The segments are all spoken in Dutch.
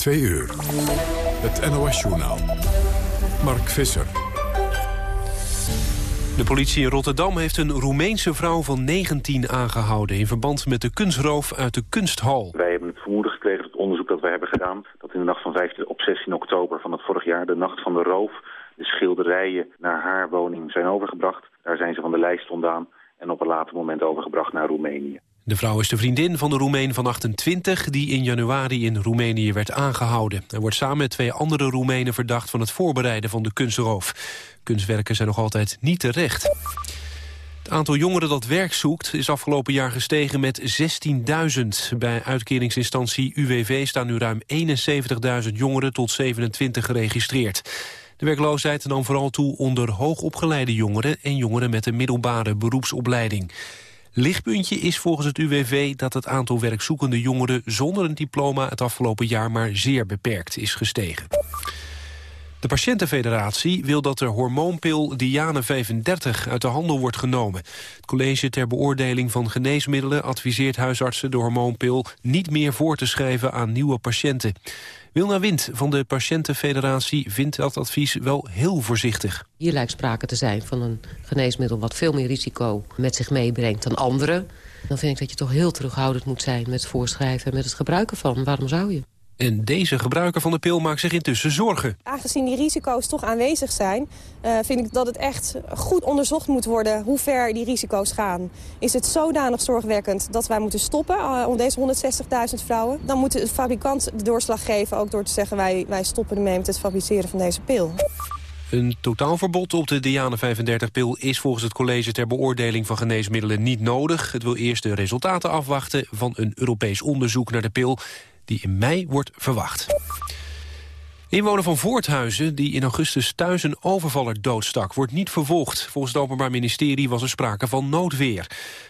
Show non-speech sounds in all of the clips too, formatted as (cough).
Twee uur. Het NOS-journaal. Mark Visser. De politie in Rotterdam heeft een Roemeense vrouw van 19 aangehouden... in verband met de kunstroof uit de kunsthal. Wij hebben het vermoeden gekregen uit het onderzoek dat wij hebben gedaan... dat in de nacht van 15 op 16 oktober van het vorig jaar, de nacht van de roof... de schilderijen naar haar woning zijn overgebracht. Daar zijn ze van de lijst ontdaan en op een later moment overgebracht naar Roemenië. De vrouw is de vriendin van de Roemeen van 28... die in januari in Roemenië werd aangehouden. Hij wordt samen met twee andere Roemenen verdacht... van het voorbereiden van de kunstroof. Kunstwerken zijn nog altijd niet terecht. Het aantal jongeren dat werk zoekt is afgelopen jaar gestegen met 16.000. Bij uitkeringsinstantie UWV staan nu ruim 71.000 jongeren tot 27 geregistreerd. De werkloosheid nam vooral toe onder hoogopgeleide jongeren... en jongeren met een middelbare beroepsopleiding. Lichtpuntje is volgens het UWV dat het aantal werkzoekende jongeren zonder een diploma het afgelopen jaar maar zeer beperkt is gestegen. De Patiëntenfederatie wil dat de hormoonpil Diane 35 uit de handel wordt genomen. Het college ter beoordeling van geneesmiddelen adviseert huisartsen de hormoonpil niet meer voor te schrijven aan nieuwe patiënten. Wilna Wind van de Patiëntenfederatie vindt dat advies wel heel voorzichtig. Hier lijkt sprake te zijn van een geneesmiddel wat veel meer risico met zich meebrengt dan andere. Dan vind ik dat je toch heel terughoudend moet zijn met voorschrijven en met het gebruiken van. Waarom zou je? En deze gebruiker van de pil maakt zich intussen zorgen. Aangezien die risico's toch aanwezig zijn... Uh, vind ik dat het echt goed onderzocht moet worden hoe ver die risico's gaan. Is het zodanig zorgwekkend dat wij moeten stoppen uh, om deze 160.000 vrouwen? Dan moet de fabrikant de doorslag geven ook door te zeggen... wij, wij stoppen ermee met het fabriceren van deze pil. Een totaalverbod op de Diane 35-pil is volgens het college ter beoordeling van geneesmiddelen niet nodig. Het wil eerst de resultaten afwachten van een Europees onderzoek naar de pil die in mei wordt verwacht. Inwoner van Voorthuizen, die in augustus thuis een overvaller doodstak... wordt niet vervolgd. Volgens het Openbaar Ministerie was er sprake van noodweer.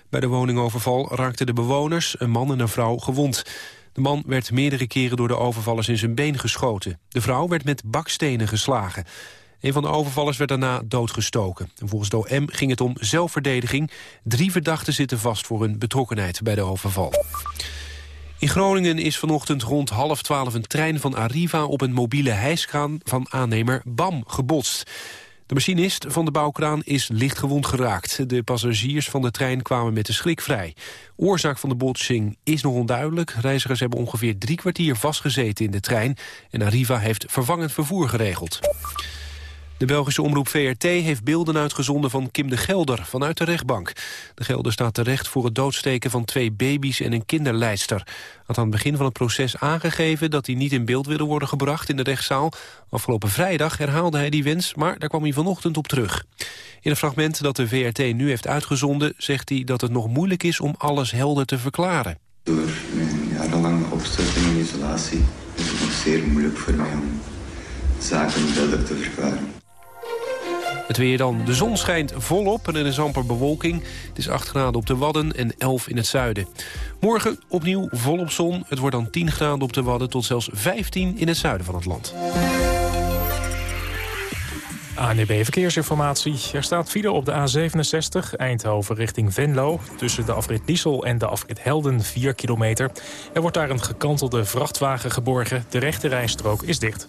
Bij de woningoverval raakten de bewoners, een man en een vrouw, gewond. De man werd meerdere keren door de overvallers in zijn been geschoten. De vrouw werd met bakstenen geslagen. Een van de overvallers werd daarna doodgestoken. En volgens de OM ging het om zelfverdediging. Drie verdachten zitten vast voor hun betrokkenheid bij de overval. In Groningen is vanochtend rond half twaalf een trein van Arriva... op een mobiele hijskraan van aannemer BAM gebotst. De machinist van de bouwkraan is lichtgewond geraakt. De passagiers van de trein kwamen met de schrik vrij. Oorzaak van de botsing is nog onduidelijk. Reizigers hebben ongeveer drie kwartier vastgezeten in de trein... en Arriva heeft vervangend vervoer geregeld. De Belgische omroep VRT heeft beelden uitgezonden van Kim de Gelder vanuit de rechtbank. De Gelder staat terecht voor het doodsteken van twee baby's en een kinderleidster. Had aan het begin van het proces aangegeven dat hij niet in beeld wilde worden gebracht in de rechtszaal. Afgelopen vrijdag herhaalde hij die wens, maar daar kwam hij vanochtend op terug. In een fragment dat de VRT nu heeft uitgezonden zegt hij dat het nog moeilijk is om alles helder te verklaren. Door mijn jarenlange opsluiting in isolatie is het nog zeer moeilijk voor mij om zaken verder te verklaren. Het weer dan. De zon schijnt volop en er is amper bewolking. Het is 8 graden op de Wadden en 11 in het zuiden. Morgen opnieuw volop zon. Het wordt dan 10 graden op de Wadden tot zelfs 15 in het zuiden van het land. ANB e Verkeersinformatie. Er staat file op de A67 Eindhoven richting Venlo... tussen de afrit Liesel en de afrit Helden 4 kilometer. Er wordt daar een gekantelde vrachtwagen geborgen. De rechte rijstrook is dicht.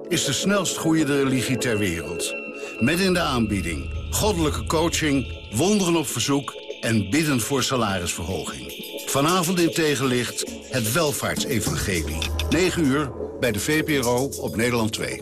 is de snelst groeiende religie ter wereld. Met in de aanbieding goddelijke coaching, wonderen op verzoek en bidden voor salarisverhoging. Vanavond in tegenlicht het welvaartsevangelie. 9 uur bij de VPRO op Nederland 2.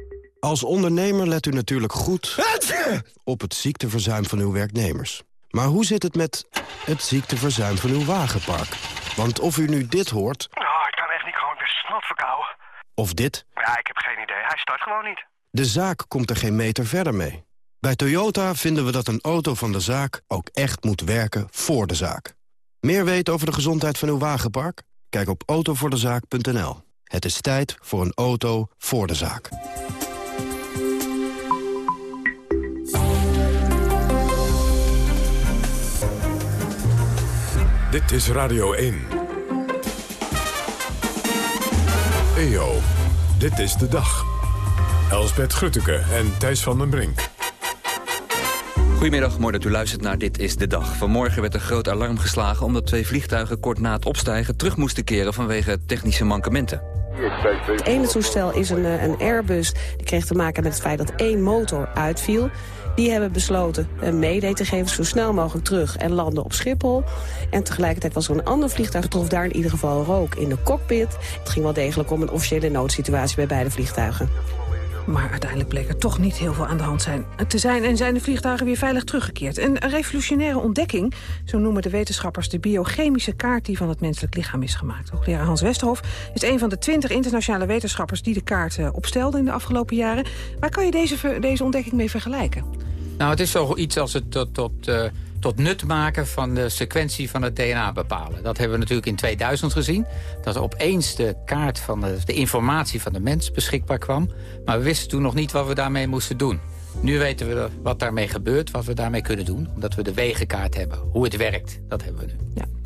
Als ondernemer let u natuurlijk goed op het ziekteverzuim van uw werknemers. Maar hoe zit het met het ziekteverzuim van uw wagenpark? Want of u nu dit hoort... Oh, ik kan echt niet gewoon, ben snot verkouden. Of dit... Ja, ik heb geen idee. Hij start gewoon niet. De zaak komt er geen meter verder mee. Bij Toyota vinden we dat een auto van de zaak ook echt moet werken voor de zaak. Meer weten over de gezondheid van uw wagenpark? Kijk op autovoordezaak.nl. Het is tijd voor een auto voor de zaak. Dit is Radio 1. EO, dit is de dag. Elsbeth Grutteke en Thijs van den Brink. Goedemiddag, mooi dat u luistert naar Dit is de Dag. Vanmorgen werd een groot alarm geslagen omdat twee vliegtuigen kort na het opstijgen terug moesten keren vanwege technische mankementen. Het ene toestel is een, eh, een Airbus. Die kreeg te maken met het feit dat één motor uitviel. Die hebben besloten een mayday te geven zo snel mogelijk terug en landen op Schiphol. En tegelijkertijd was er een ander vliegtuig, trof daar in ieder geval rook in de cockpit. Het ging wel degelijk om een officiële noodsituatie bij beide vliegtuigen. Maar uiteindelijk bleek er toch niet heel veel aan de hand zijn, te zijn... en zijn de vliegtuigen weer veilig teruggekeerd. Een revolutionaire ontdekking, zo noemen de wetenschappers... de biochemische kaart die van het menselijk lichaam is gemaakt. Hoogleraar Hans Westerhof is een van de twintig internationale wetenschappers... die de kaart uh, opstelden in de afgelopen jaren. Waar kan je deze, deze ontdekking mee vergelijken? Nou, het is zoiets als het tot... tot tot nut maken van de sequentie van het DNA bepalen. Dat hebben we natuurlijk in 2000 gezien. Dat opeens de kaart van de, de, informatie van de mens beschikbaar kwam. Maar we wisten toen nog niet wat we daarmee moesten doen. Nu weten we wat daarmee gebeurt, wat we daarmee kunnen doen. Omdat we de wegenkaart hebben. Hoe het werkt, dat hebben we nu. Ja.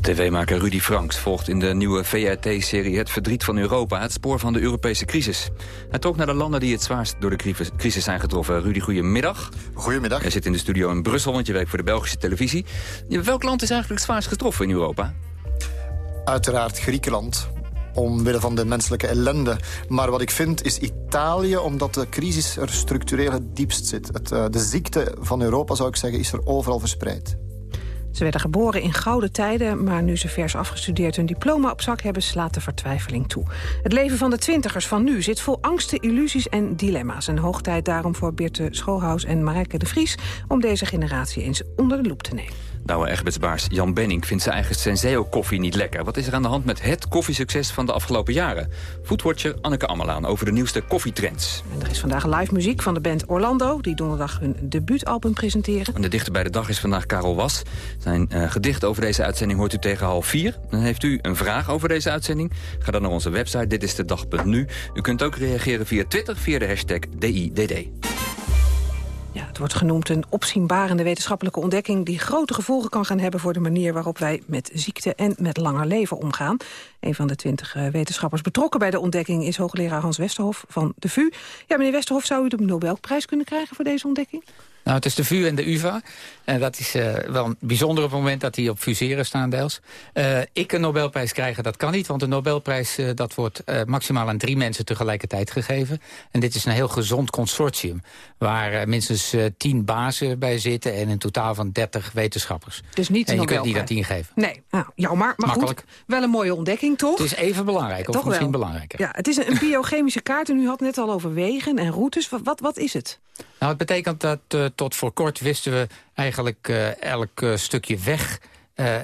TV-maker Rudy Franks volgt in de nieuwe VRT-serie Het Verdriet van Europa... het spoor van de Europese crisis. Hij trok naar de landen die het zwaarst door de crisis zijn getroffen. Rudy, goedemiddag. Goedemiddag. Jij zit in de studio in Brussel, want je werkt voor de Belgische televisie. Welk land is eigenlijk het zwaarst getroffen in Europa? Uiteraard Griekenland omwille van de menselijke ellende. Maar wat ik vind is Italië, omdat de crisis er structureel het diepst zit. Het, uh, de ziekte van Europa, zou ik zeggen, is er overal verspreid. Ze werden geboren in gouden tijden, maar nu ze vers afgestudeerd hun diploma op zak hebben, slaat de vertwijfeling toe. Het leven van de twintigers van nu zit vol angsten, illusies en dilemma's. En hoog tijd daarom voor Birte Schoolhaus en Marijke de Vries om deze generatie eens onder de loep te nemen. Douwe Egbertsbaas Jan Benning vindt zijn eigen Senseo-koffie niet lekker. Wat is er aan de hand met het koffiesucces van de afgelopen jaren? Foodwatcher Anneke Ammelaan over de nieuwste koffietrends. En er is vandaag live muziek van de band Orlando... die donderdag hun debuutalbum presenteren. En de dichter bij de dag is vandaag Karel Was. Zijn uh, gedicht over deze uitzending hoort u tegen half vier. Dan heeft u een vraag over deze uitzending. Ga dan naar onze website Dit is de dag.nu. U kunt ook reageren via Twitter via de hashtag DIDD. Ja, het wordt genoemd een opzienbarende wetenschappelijke ontdekking... die grote gevolgen kan gaan hebben voor de manier waarop wij met ziekte en met langer leven omgaan. Een van de twintig uh, wetenschappers betrokken bij de ontdekking is hoogleraar Hans Westerhof van de VU. Ja, meneer Westerhof, zou u de Nobelprijs kunnen krijgen voor deze ontdekking? Nou, het is de VU en de UvA. En dat is uh, wel een bijzonder op het moment dat die op fuseren staan deels. Uh, ik een Nobelprijs krijgen, dat kan niet. Want de Nobelprijs uh, dat wordt maximaal aan drie mensen tegelijkertijd gegeven. En dit is een heel gezond consortium. Waar minstens tien bazen bij zitten en een totaal van dertig wetenschappers. Dus niet En je kunt niet aan tien geven. Nee, nou, jammer. Maar Makkelijk. goed, wel een mooie ontdekking, toch? Het is even belangrijk, of toch misschien wel. belangrijker. Ja, het is een biochemische kaart en u had net al over wegen en routes. Wat, wat, wat is het? Nou, het betekent dat uh, tot voor kort wisten we eigenlijk uh, elk uh, stukje weg...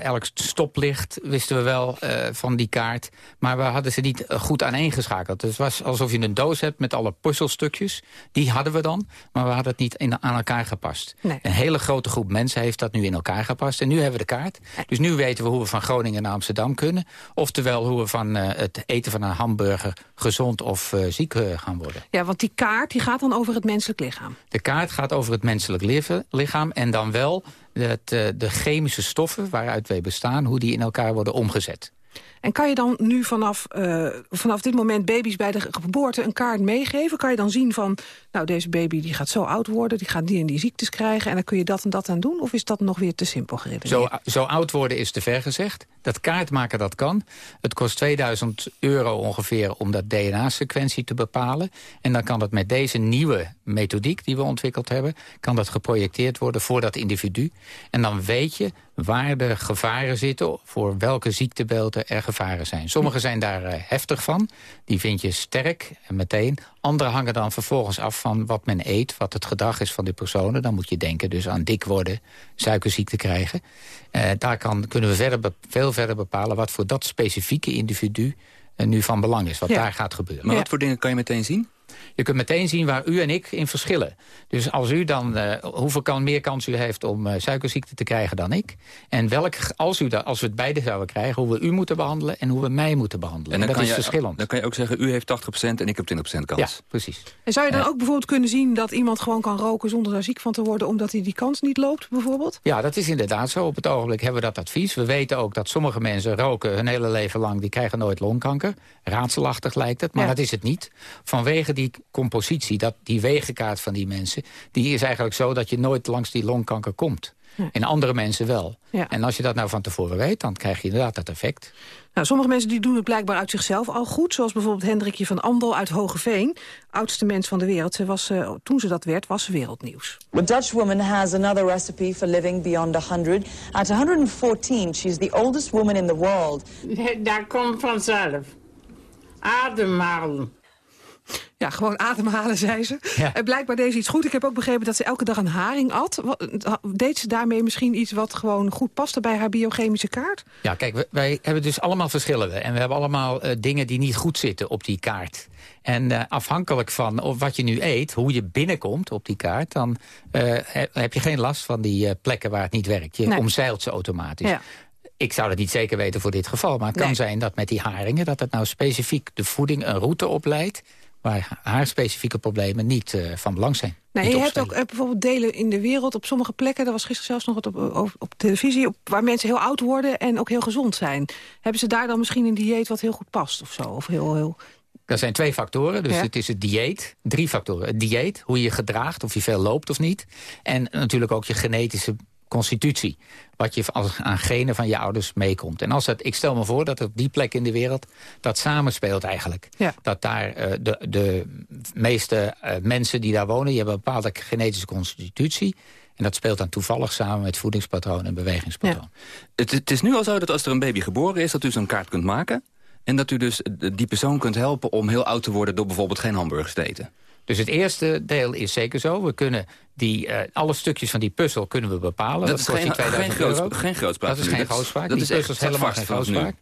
elk stoplicht wisten we wel van die kaart. Maar we hadden ze niet goed aaneengeschakeld. Dus het was alsof je een doos hebt met alle puzzelstukjes. Die hadden we dan, maar we hadden het niet in, aan elkaar gepast. Nee. Een hele grote groep mensen heeft dat nu in elkaar gepast. En nu hebben we de kaart. Dus nu weten we hoe we van Groningen naar Amsterdam kunnen. Oftewel hoe we van het eten van een hamburger gezond of ziek gaan worden. Ja, want die kaart die gaat dan over het menselijk lichaam. De kaart gaat over het menselijk lichaam en dan wel de, de chemische stoffen waaruit wij bestaan... hoe die in elkaar worden omgezet. En kan je dan nu vanaf, uh, vanaf dit moment baby's bij de geboorte een kaart meegeven? Kan je dan zien van, nou deze baby die gaat zo oud worden... die gaat die en die ziektes krijgen en dan kun je dat en dat aan doen? Of is dat nog weer te simpel geredeneerd? Zo, zo oud worden is te ver gezegd. Dat kaartmaken dat kan. Het kost 2000 euro ongeveer om dat DNA-sequentie te bepalen. En dan kan dat met deze nieuwe methodiek die we ontwikkeld hebben... kan dat geprojecteerd worden voor dat individu. En dan weet je waar de gevaren zitten, voor welke ziektebeelden er gevaren zijn. Sommigen zijn daar uh, heftig van, die vind je sterk en meteen. Andere hangen dan vervolgens af van wat men eet, wat het gedrag is van die personen. Dan moet je denken dus aan dik worden, suikerziekte krijgen. Uh, daar kan, kunnen we verder veel verder bepalen wat voor dat specifieke individu uh, nu van belang is, wat ja. daar gaat gebeuren. Maar wat voor dingen kan je meteen zien? Je kunt meteen zien waar u en ik in verschillen. Dus als u dan, uh, hoeveel kan, meer kans u heeft om uh, suikerziekte te krijgen dan ik. En welk, als, u da, als we het beide zouden krijgen, hoe we u moeten behandelen en hoe we mij moeten behandelen. En dan dat kan is je, verschillend. Dan kan je ook zeggen, u heeft 80% en ik heb 20% kans. Ja, precies. En zou je dan Uh, ook bijvoorbeeld kunnen zien dat iemand gewoon kan roken zonder daar ziek van te worden, omdat hij die kans niet loopt, bijvoorbeeld? Ja, dat is inderdaad zo. Op het ogenblik hebben we dat advies. We weten ook dat sommige mensen roken hun hele leven lang, die krijgen nooit longkanker. Raadselachtig lijkt het, maar Ja. dat is het niet. Vanwege die compositie, dat, die wegenkaart van die mensen... die is eigenlijk zo dat je nooit langs die longkanker komt. Ja. En andere mensen wel. Ja. En als je dat nou van tevoren weet, dan krijg je inderdaad dat effect. Nou, sommige mensen die doen het blijkbaar uit zichzelf al goed. Zoals bijvoorbeeld Hendrikje van Andel uit Hogeveen. Oudste mens van de wereld. Ze was, uh, toen ze dat werd, was ze wereldnieuws. A Dutch woman has another recipe for living beyond 100. At 114, she's the oldest woman in the world. Dat komt vanzelf. Ademhalen. Ja, gewoon ademhalen, zei ze. Ja. En blijkbaar deed ze iets goed. Ik heb ook begrepen dat ze elke dag een haring at. Deed ze daarmee misschien iets wat gewoon goed paste bij haar biochemische kaart? Ja, kijk, wij hebben dus allemaal verschillen. En we hebben allemaal eh, dingen die niet goed zitten op die kaart. En eh, afhankelijk van of wat je nu eet, hoe je binnenkomt op die kaart... dan eh, he- heb je geen last van die plekken waar het niet werkt. Je Nee. omzeilt ze automatisch. Ja. Ik zou dat niet zeker weten voor dit geval. Maar het kan zijn dat met die haringen... dat het nou specifiek de voeding een route opleidt... waar haar specifieke problemen niet eh, van belang zijn. Je hebt ook eh, bijvoorbeeld delen in de wereld op sommige plekken. Er was gisteren zelfs nog wat op, op, op televisie. Op, waar mensen heel oud worden en ook heel gezond zijn. Hebben ze daar dan misschien een dieet wat heel goed past of zo? Of heel, heel... Er zijn twee factoren. Dus Ja. het is het dieet. Drie factoren. Het dieet, hoe je je gedraagt, of je veel loopt of niet. En natuurlijk ook je genetische constitutie. Wat je als, aan genen van je ouders meekomt. En als dat, ik stel me voor dat op die plek in de wereld... dat samenspeelt eigenlijk. Ja. Dat daar eh, de, de meeste eh, mensen die daar wonen... die hebben een bepaalde genetische constitutie... En dat speelt dan toevallig samen met voedingspatroon en bewegingspatroon. Het, het is nu al zo dat als er een baby geboren is... dat u zo'n kaart kunt maken... en dat u dus die persoon kunt helpen om heel oud te worden... door bijvoorbeeld geen hamburgers te eten. Dus het eerste deel is zeker zo. We kunnen die, eh, alle stukjes van die puzzel kunnen we bepalen. Dat is geen- die 2000 geen euro. geen grootspraak Dat is geen grootspraak. dat Die is helemaal geen grootspraak.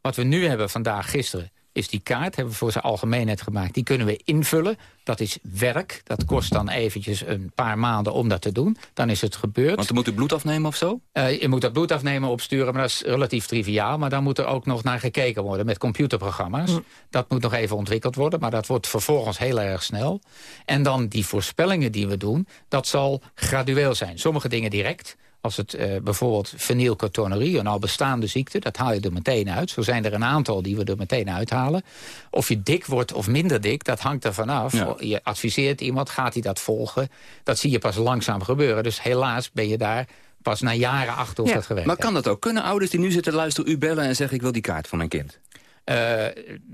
Wat we nu hebben vandaag, gisteren, is die kaart. Hebben we voor zijn algemeenheid gemaakt. Die kunnen we invullen. Dat is werk. Dat kost dan eventjes een paar maanden om dat te doen. Dan is het gebeurd. Want dan moet u bloed afnemen of zo? Eh, je moet dat bloed afnemen, opsturen, maar dat is relatief triviaal. Maar dan moet er ook nog naar gekeken worden met computerprogramma's. Hm. Dat moet nog even ontwikkeld worden, maar dat wordt vervolgens heel erg snel. En dan die voorspellingen die we doen, dat zal gradueel zijn. Sommige dingen direct, als het eh, bijvoorbeeld fenylketonurie, een al bestaande ziekte, dat haal je er meteen uit. Zo zijn er een aantal die we er meteen uithalen. Of je dik wordt of minder dik, dat hangt er vanaf. Ja. Je adviseert iemand, gaat hij dat volgen? Dat zie je pas langzaam gebeuren. Dus helaas ben je daar pas na jaren achter of dat gewerkt Maar kan dat ook? Kunnen ouders die nu zitten luisteren u bellen en zeggen... ik wil die kaart van mijn kind? Eh,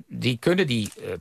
die kunnen die eh,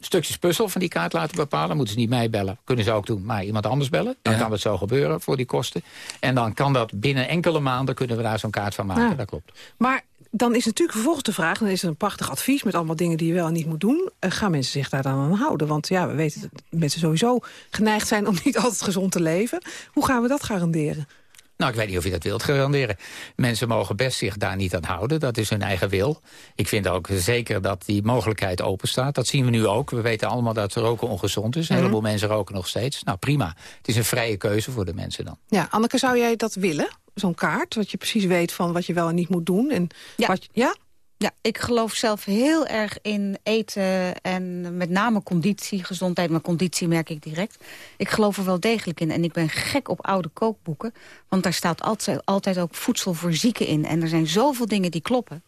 stukjes puzzel van die kaart laten bepalen. Moeten ze niet mij bellen. Kunnen ze ook doen, maar iemand anders bellen. Dan kan het zo gebeuren voor die kosten. En dan kan dat binnen enkele maanden kunnen we daar zo'n kaart van maken. Ja. Dat klopt. Maar dan is natuurlijk vervolgens de vraag... dan is er een prachtig advies met allemaal dingen die je wel en niet moet doen. Eh, gaan mensen zich daar dan aan houden? Want ja, we weten dat mensen sowieso geneigd zijn... om niet (laughs) altijd gezond te leven. Hoe gaan we dat garanderen? Nou, ik weet niet of je dat wilt garanderen. Mensen mogen best zich daar niet aan houden. Dat is hun eigen wil. Ik vind ook zeker dat die mogelijkheid open staat. Dat zien we nu ook. We weten allemaal dat roken ongezond is. Een Mhm. heleboel mensen roken nog steeds. Nou, prima. Het is een vrije keuze voor de mensen dan. Ja, Anneke, zou jij dat willen? Zo'n kaart, dat je precies weet van wat je wel en niet moet doen? En Ja. Wat, ja? Ja, ik geloof zelf heel erg in eten en met name conditie, gezondheid. Maar conditie merk ik direct. Ik geloof er wel degelijk in. En ik ben gek op oude kookboeken. Want daar staat altijd, altijd ook voedsel voor zieken in. En er zijn zoveel dingen die kloppen.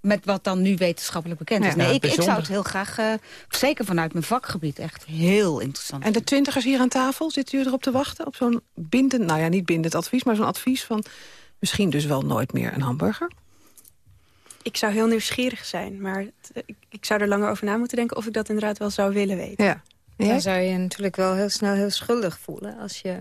Met wat dan nu wetenschappelijk bekend is. Ja, nee, ja, ik, ik zou het heel graag, eh, zeker vanuit mijn vakgebied, echt heel interessant. En de twintigers hier aan tafel, zitten jullie erop te wachten? Op zo'n bindend, nou ja, niet bindend advies, maar zo'n advies van... misschien dus wel nooit meer een hamburger? Ik zou heel nieuwsgierig zijn. Maar ik, ik, zou er langer over na moeten denken of ik dat inderdaad wel zou willen weten. Ja. Dan zou je natuurlijk wel heel snel heel schuldig voelen als je...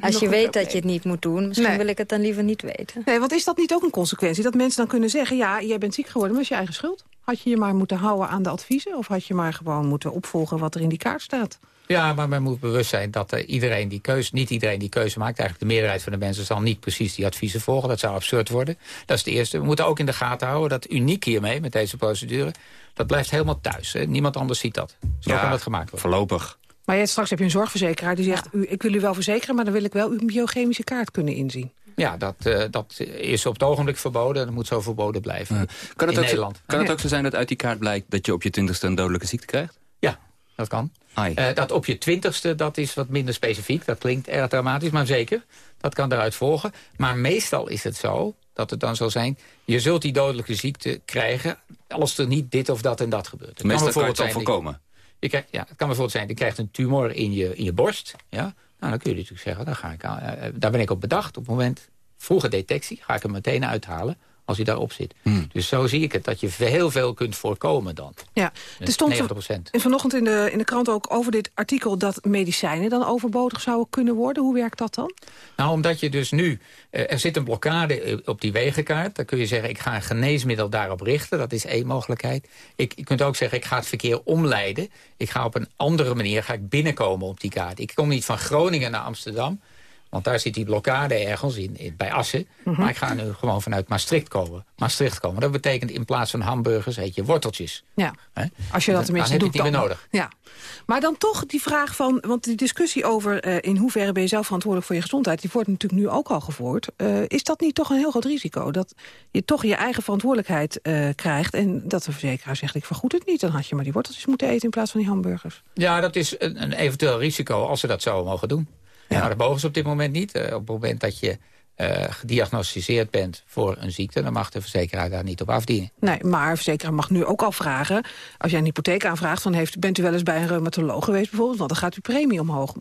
Als je weet dat je het niet moet doen, misschien wil ik het dan liever niet weten. Nee, want is dat niet ook een consequentie? Dat mensen dan kunnen zeggen, ja, jij bent ziek geworden, maar is je eigen schuld. Had je je maar moeten houden aan de adviezen? Of had je maar gewoon moeten opvolgen wat er in die kaart staat? Ja, maar men moet bewust zijn dat uh, iedereen die keuze, niet iedereen die keuze maakt. Eigenlijk de meerderheid van de mensen zal niet precies die adviezen volgen. Dat zou absurd worden. Dat is het eerste. We moeten ook in de gaten houden dat uniek hiermee, met deze procedure... dat blijft helemaal thuis. Hè? Niemand anders ziet dat. Zo kan dat gemaakt worden. Voorlopig. Maar je, straks heb je een zorgverzekeraar die zegt... U, ik wil u wel verzekeren, maar dan wil ik wel uw biochemische kaart kunnen inzien. Ja, dat, uh, dat is op het ogenblik verboden. Dat moet zo verboden blijven kan het in ook Nederland. Zo, kan het ook zo zijn dat uit die kaart blijkt... dat je op je twintigste een dodelijke ziekte krijgt? Ja, dat kan. Uh, dat op je twintigste, dat is wat minder specifiek. Dat klinkt erg dramatisch, maar zeker. Dat kan eruit volgen. Maar meestal is het zo dat het dan zal zijn... je zult die dodelijke ziekte krijgen... als er niet dit of dat en dat gebeurt. Het meestal kan je het al voorkomen. Je krijgt, ja, het kan bijvoorbeeld zijn, je krijgt een tumor in je, in je borst. Ja? Nou, dan kun je natuurlijk zeggen, daar, ga ik aan, uh, daar ben ik op bedacht. Op het moment vroege detectie ga ik hem meteen uithalen als hij daarop zit. Hmm. Dus zo zie ik het, dat je heel veel kunt voorkomen dan. Ja, er stond 90%. vanochtend in de, in de krant ook over dit artikel... dat medicijnen dan overbodig zouden kunnen worden. Hoe werkt dat dan? Nou, omdat je dus nu... Uh, er zit een blokkade op die wegenkaart. Dan kun je zeggen, ik ga een geneesmiddel daarop richten. Dat is één mogelijkheid. Ik, je kunt ook zeggen, ik ga het verkeer omleiden. Ik ga op een andere manier ga ik binnenkomen op die kaart. Ik kom niet van Groningen naar Amsterdam... Want daar zit die blokkade ergens in, in bij Assen. Mhm. Maar ik ga nu gewoon vanuit Maastricht komen. Maastricht komen. Dat betekent in plaats van hamburgers heet je worteltjes. Ja, He? als je dat tenminste doet dan. niet meer nodig. Ja. Maar dan toch die vraag van... want die discussie over uh, in hoeverre ben je zelf verantwoordelijk voor je gezondheid... die wordt natuurlijk nu ook al gevoerd. Uh, is dat niet toch een heel groot risico? Dat je toch je eigen verantwoordelijkheid uh, krijgt... en dat de verzekeraar zegt, ik vergoed het niet. Dan had je maar die worteltjes moeten eten in plaats van die hamburgers. Ja, dat is een, een eventueel risico als ze dat zo mogen doen. Ja. Nou, dat mogen ze op dit moment niet. Uh, op het moment dat je uh, gediagnosticeerd bent voor een ziekte... dan mag de verzekeraar daar niet op afdienen. Nee, maar de verzekeraar mag nu ook al vragen... als jij een hypotheek aanvraagt, van heeft, bent u wel eens bij een reumatoloog geweest bijvoorbeeld... want dan gaat uw premie omhoog.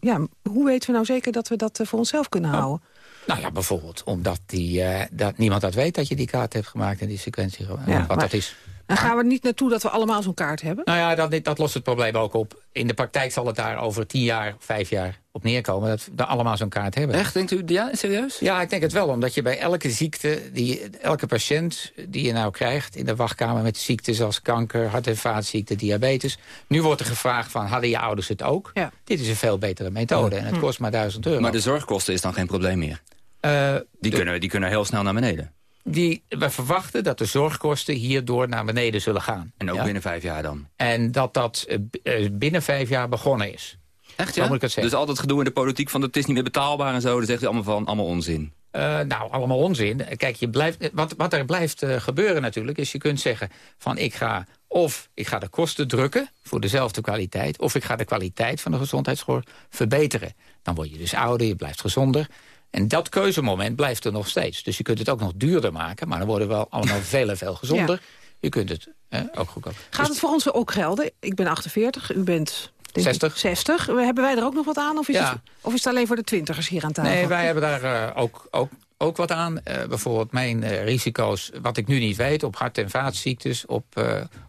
Ja, hoe weten we nou zeker dat we dat uh, voor onszelf kunnen nou, houden? Nou ja, bijvoorbeeld omdat die, uh, dat niemand dat weet... dat je die kaart hebt gemaakt en die sequentie. Ja, wat maar... dat is. En gaan we er niet naartoe dat we allemaal zo'n kaart hebben? Nou ja, dat, dat lost het probleem ook op. In de praktijk zal het daar over tien jaar, vijf jaar op neerkomen... dat we allemaal zo'n kaart hebben. Echt, denkt u? Ja, serieus? Ja, ik denk het wel. Omdat je bij elke ziekte, die, elke patiënt die je nou krijgt... in de wachtkamer met ziekten zoals kanker, hart- en vaatziekten, diabetes... nu wordt er gevraagd van, hadden je ouders het ook? Ja. Dit is een veel betere methode en het kost maar duizend euro. Maar de zorgkosten is dan geen probleem meer? Uh, die, kunnen, die kunnen heel snel naar beneden? Die, we verwachten dat de zorgkosten hierdoor naar beneden zullen gaan. En ook ja? binnen vijf jaar dan? En dat dat uh, binnen vijf jaar begonnen is. Echt ja? Ik. Dus altijd gedoe in de politiek van het is niet meer betaalbaar en zo. Dat zegt u allemaal van allemaal onzin. Uh, nou, allemaal onzin. Kijk, je blijft, wat, wat er blijft uh, gebeuren natuurlijk... is je kunt zeggen van ik ga of ik ga de kosten drukken... voor dezelfde kwaliteit... of ik ga de kwaliteit van de gezondheidszorg verbeteren. Dan word je dus ouder, je blijft gezonder... En dat keuzemoment blijft er nog steeds. Dus je kunt het ook nog duurder maken, maar dan worden we wel allemaal (laughs) veel en veel gezonder. Ja. Je kunt het eh, ook goedkoop. Gaat dus het voor ons ook gelden? Ik ben 48, u bent... 60. 60. Hebben wij er ook nog wat aan? Of is, ja. het, of is het alleen voor de twintigers hier aan tafel? Nee, wij hebben daar uh, ook, ook, ook wat aan. Uh, bijvoorbeeld mijn uh, risico's, wat ik nu niet weet... op hart- en vaatziektes, op,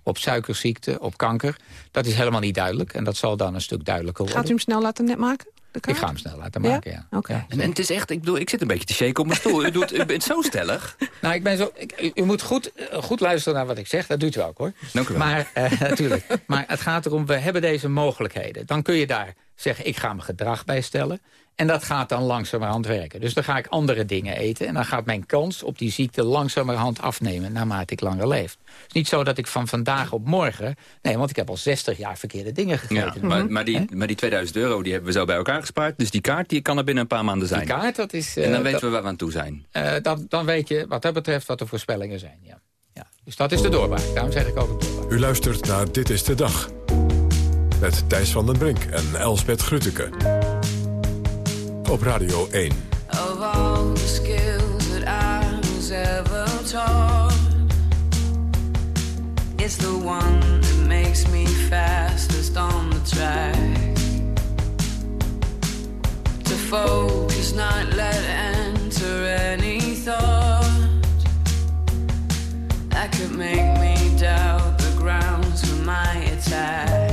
op suikerziekte, op kanker. Dat is helemaal niet duidelijk. En dat zal dan een stuk duidelijker worden. Gaat u hem snel laten net maken? Ik ga hem snel laten maken, ja. ja. Okay. ja. En, en, het is echt, ik bedoel, ik zit een beetje te shaken op mijn stoel. u, doet, u bent zo stellig. (laughs) Nou, ik ben zo, ik, u moet goed, goed luisteren naar wat ik zeg. Dat doet u ook, hoor. Dank u wel. Maar, uh, (laughs) natuurlijk. maar het gaat erom, we hebben deze mogelijkheden. Dan kun je daar zeggen, ik ga mijn gedrag bijstellen. En dat gaat dan langzamerhand werken. Dus dan ga ik andere dingen eten. En dan gaat mijn kans op die ziekte langzamerhand afnemen... naarmate ik langer leef. Het is niet zo dat ik van vandaag op morgen... Nee, want ik heb al 60 jaar verkeerde dingen gegeten. Ja, maar, maar, die, maar die 2000 euro die hebben we zo bij elkaar gespaard. Dus die kaart die kan er binnen een paar maanden zijn. Die kaart, dat is... Uh, en dan weten we waar we aan toe zijn. Uh, dan, dan weet je wat dat betreft wat de voorspellingen zijn, ja. ja. Dus dat is de doorbraak. Daarom zeg ik ook het doorbraak. U luistert naar Dit is de Dag. Met Thijs van den Brink en Elsbeth Grütke. Op Radio 1. Of all the skills that I was ever taught. It's the one that makes me fastest on the track. To focus, not let enter any thought. That could make me doubt the grounds for my attack.